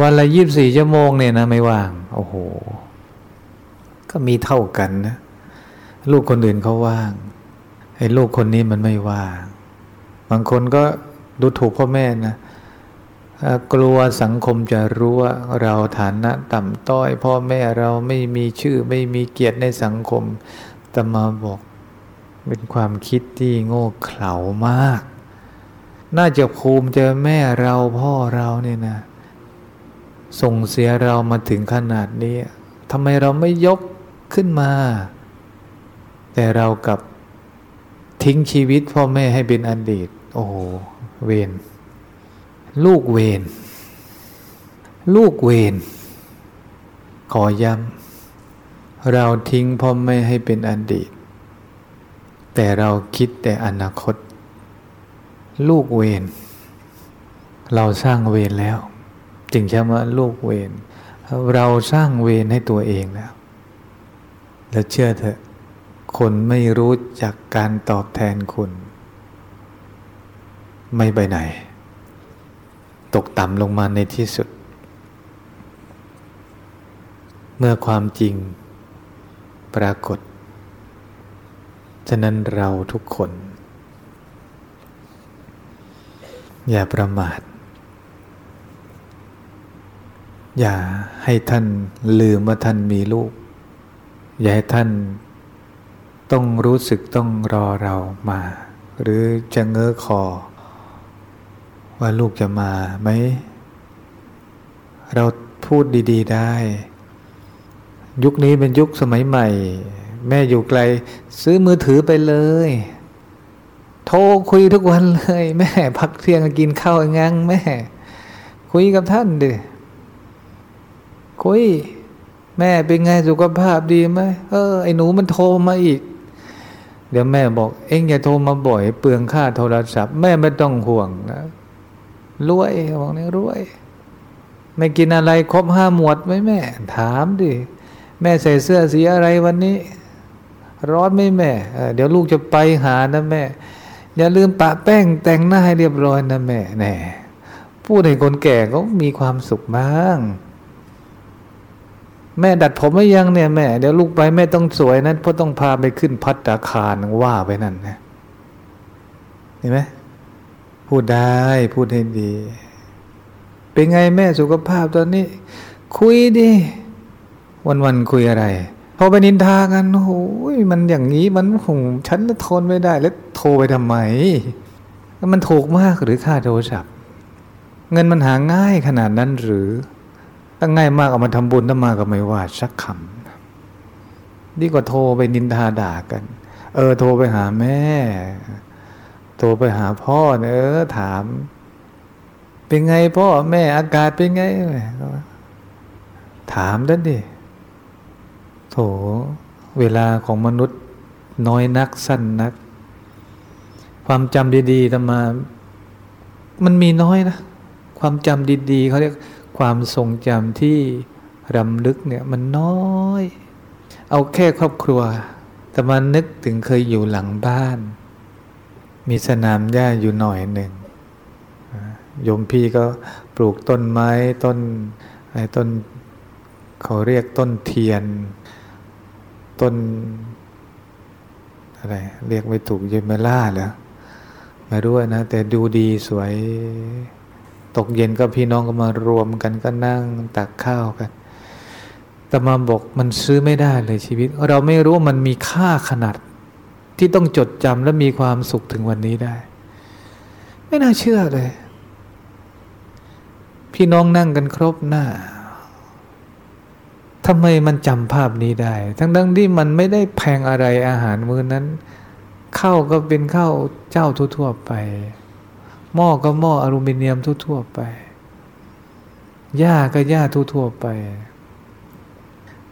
วันละยี่บสี่ชั่วโมงเนี่ยนะ ไม่ว่าง โอ้โห ก็มีเท่ากันนะ ลูกคนอื่นเขาว่าง ไอ้ลูกคนนี้มันไม่ว่างบางคนก็ดูถูกพ่อแม่นะกลัวสังคมจะรู้ว่าเราฐานะต่ำต้อย พ่อแม่เราไม่มีชื่อไม่มีเกียรติในสังคมตมาบอกเป็นความคิดที่โง่เขลามาก น่าจะภูมิใจแม่เราพ่อเราเนี่ยนะ ส่งเสียเรามาถึงขนาดนี้ทำไมเราไม่ยกขึ้นมา แต่เรากับ ทิ้งชีวิตพ่อแม่ให้เป็นอดีต โอ้โหเวรลูกเวรลูกเวรขอย้ำเราทิ้งพ่อแม่ให้เป็นอดีต แต่เราคิดแต่อนาคต ลูกเวรเราสร้างเวรแล้ว จึงใช้ว่าลูกเวรเราสร้างเวรให้ตัวเองแล้ว แล้วเชื่อเถอะ คนไม่รู้จักการตอบแทนคุณ ไม่ไปไหน ตกต่ำลงมาในที่สุด เมื่อความจริงปรากฏ ฉะนั้นเราทุกคน อย่าประมาท อย่าให้ท่านลืมว่าท่านมีลูก อย่าให้ท่าน ต้องรู้สึกต้องรอเรามา หรือจะเงื้อคอ ว่าลูกจะมาไหม เราพูดดี ๆ ได้ ยุคนี้เป็นยุคสมัยใหม่ แม่อยู่ไกล ซื้อมือถือไปเลย โทรคุยทุกวันเลย แม่ พักเที่ยงกินข้าวงั้งแม่ คุยกับท่านดิคุย แม่เป็นไงสุขภาพดีไหมเออไอ้หนูมันโทรมาอีก เดี๋ยวแม่บอก เอ็งอย่าโทรมาบ่อย เปลืองค่าโทรศัพท์ แม่ไม่ต้องห่วงนะรวยบอกนี่รวย ไม่กินอะไรครบห้าหมวดไหมแม่ ถามดิแม่ใส่เสื้อสีอะไรวันนี้ ร้อนไหมแม่ เดี๋ยวลูกจะไปหานะแม่ อย่าลืมปะแป้งแต่งหน้าให้เรียบร้อยนะแม่แน่พูดให้คนแก่เขามีความสุขบ้าง แม่ดัดผมไม่ยังเนี่ยแม่เดี๋ยวลูกไปแม่ต้องสวยนะเพราะต้องพาไปขึ้นพัตตาคารว่าไปนั่นนะเห็นไหมพูดได้พูดให้ดี เป็นไงแม่สุขภาพตอนนี้ คุยดิวันๆคุยอะไรพอไปนินทากันโอ้ยมันอย่างนี้มันคงฉันทนไม่ได้ แล้วโทรไปทำไม มันถูกมากหรือค่าโทรศัพท์ เงินมันหาง่ายขนาดนั้นหรือ ตั้งง่ายมากเอามาทำบุญถ้ามาก็ไม่ว่าสักคำดีกว่าโทรไปนินทาด่ากัน เออ โทรไปหาแม่ โทรไปหาพ่อเนอถาม เป็นไงพ่อแม่อากาศเป็นไง ถามด้านดิโถเวลาของมนุษย์น้อยนักสั้นนัก ความจำดีๆทำมา มันมีน้อยนะ ความจำดีๆเขาเรียก ความทรงจำที่รำลึกเนี่ยมันน้อย เอาแค่ครอบครัว แต่มานึกถึงเคยอยู่หลังบ้าน มีสนามหญ้าอยู่หน่อยหนึ่งโยมพี่ก็ปลูกต้นไม้ต้นไอ้ต้นเขาเรียกต้นเทียน ต้นอะไรเรียกไม่ถูกเยมล่าเหรอไม่รู้นะ แต่ดูดีสวย ตกเย็นก็พี่น้องก็มารวมกันก็นั่งตักข้าวกันแต่มาบอกมันซื้อไม่ได้เลยชีวิต เราไม่รู้มันมีค่าขนาด ที่ต้องจดจำและมีความสุขถึงวันนี้ได้ ไม่น่าเชื่อเลย พี่น้องนั่งกันครบหน้าทำไมมันจำภาพนี้ได้ ทั้งๆที่มันไม่ได้แพงอะไรอาหารมื้อนั้นข้าวก็เป็นข้าวเจ้าทั่วๆไป หม้อก็หม้ออลูมิเนียมทั่วๆไปหญ้าก็หญ้าทั่วๆไป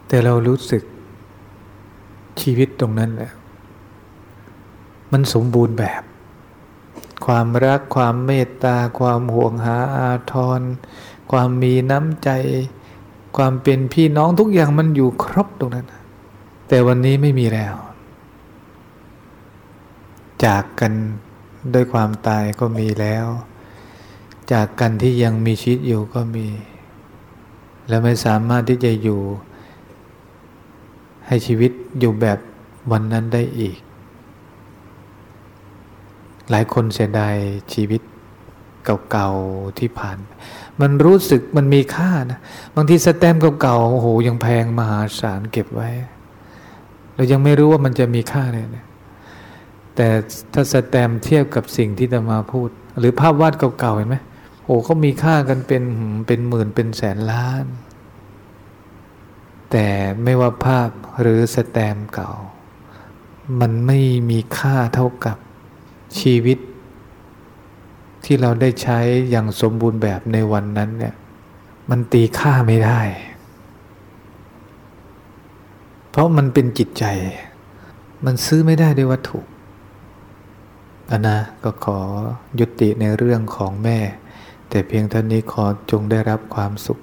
แต่เรารู้สึกชีวิตตรงนั้นแหละมันสมบูรณ์แบบ ความรักความเมตตา ความห่วงหาอาทร ความมีน้ำใจ ความเป็นพี่น้องทุกอย่างมันอยู่ครบตรงนั้น แต่วันนี้ไม่มีแล้ว จากกัน ด้วยความตายก็มีแล้ว จากกันที่ยังมีชีวิตอยู่ก็มี และไม่สามารถที่จะอยู่ ให้ชีวิตอยู่แบบวันนั้นได้อีก หลายคนเสียดายชีวิตเก่าๆที่ผ่าน มันรู้สึกมันมีค่านะ บางทีสแตมเก่าๆโอ้โหยังแพงมหาศาลเก็บไว้ เรายังไม่รู้ว่ามันจะมีค่าเลยนะ แต่ถ้าสแตมเทียบกับสิ่งที่จะมาพูด หรือภาพวาดเก่าๆเห็นไหมโอ้เขามีค่ากันเป็นเป็นหมื่นเป็นแสนล้าน แต่ไม่ว่าภาพหรือสแตมเก่า มันไม่มีค่าเท่ากับชีวิต ที่เราได้ใช้อย่างสมบูรณ์แบบในวันนั้นเนี่ยมันตีค่าไม่ได้ เพราะมันเป็นจิตใจ มันซื้อไม่ได้ด้วยวัตถุ อันนะก็ขอยุติในเรื่องของแม่ แต่เพียงเท่านี้ขอจงได้รับความสุข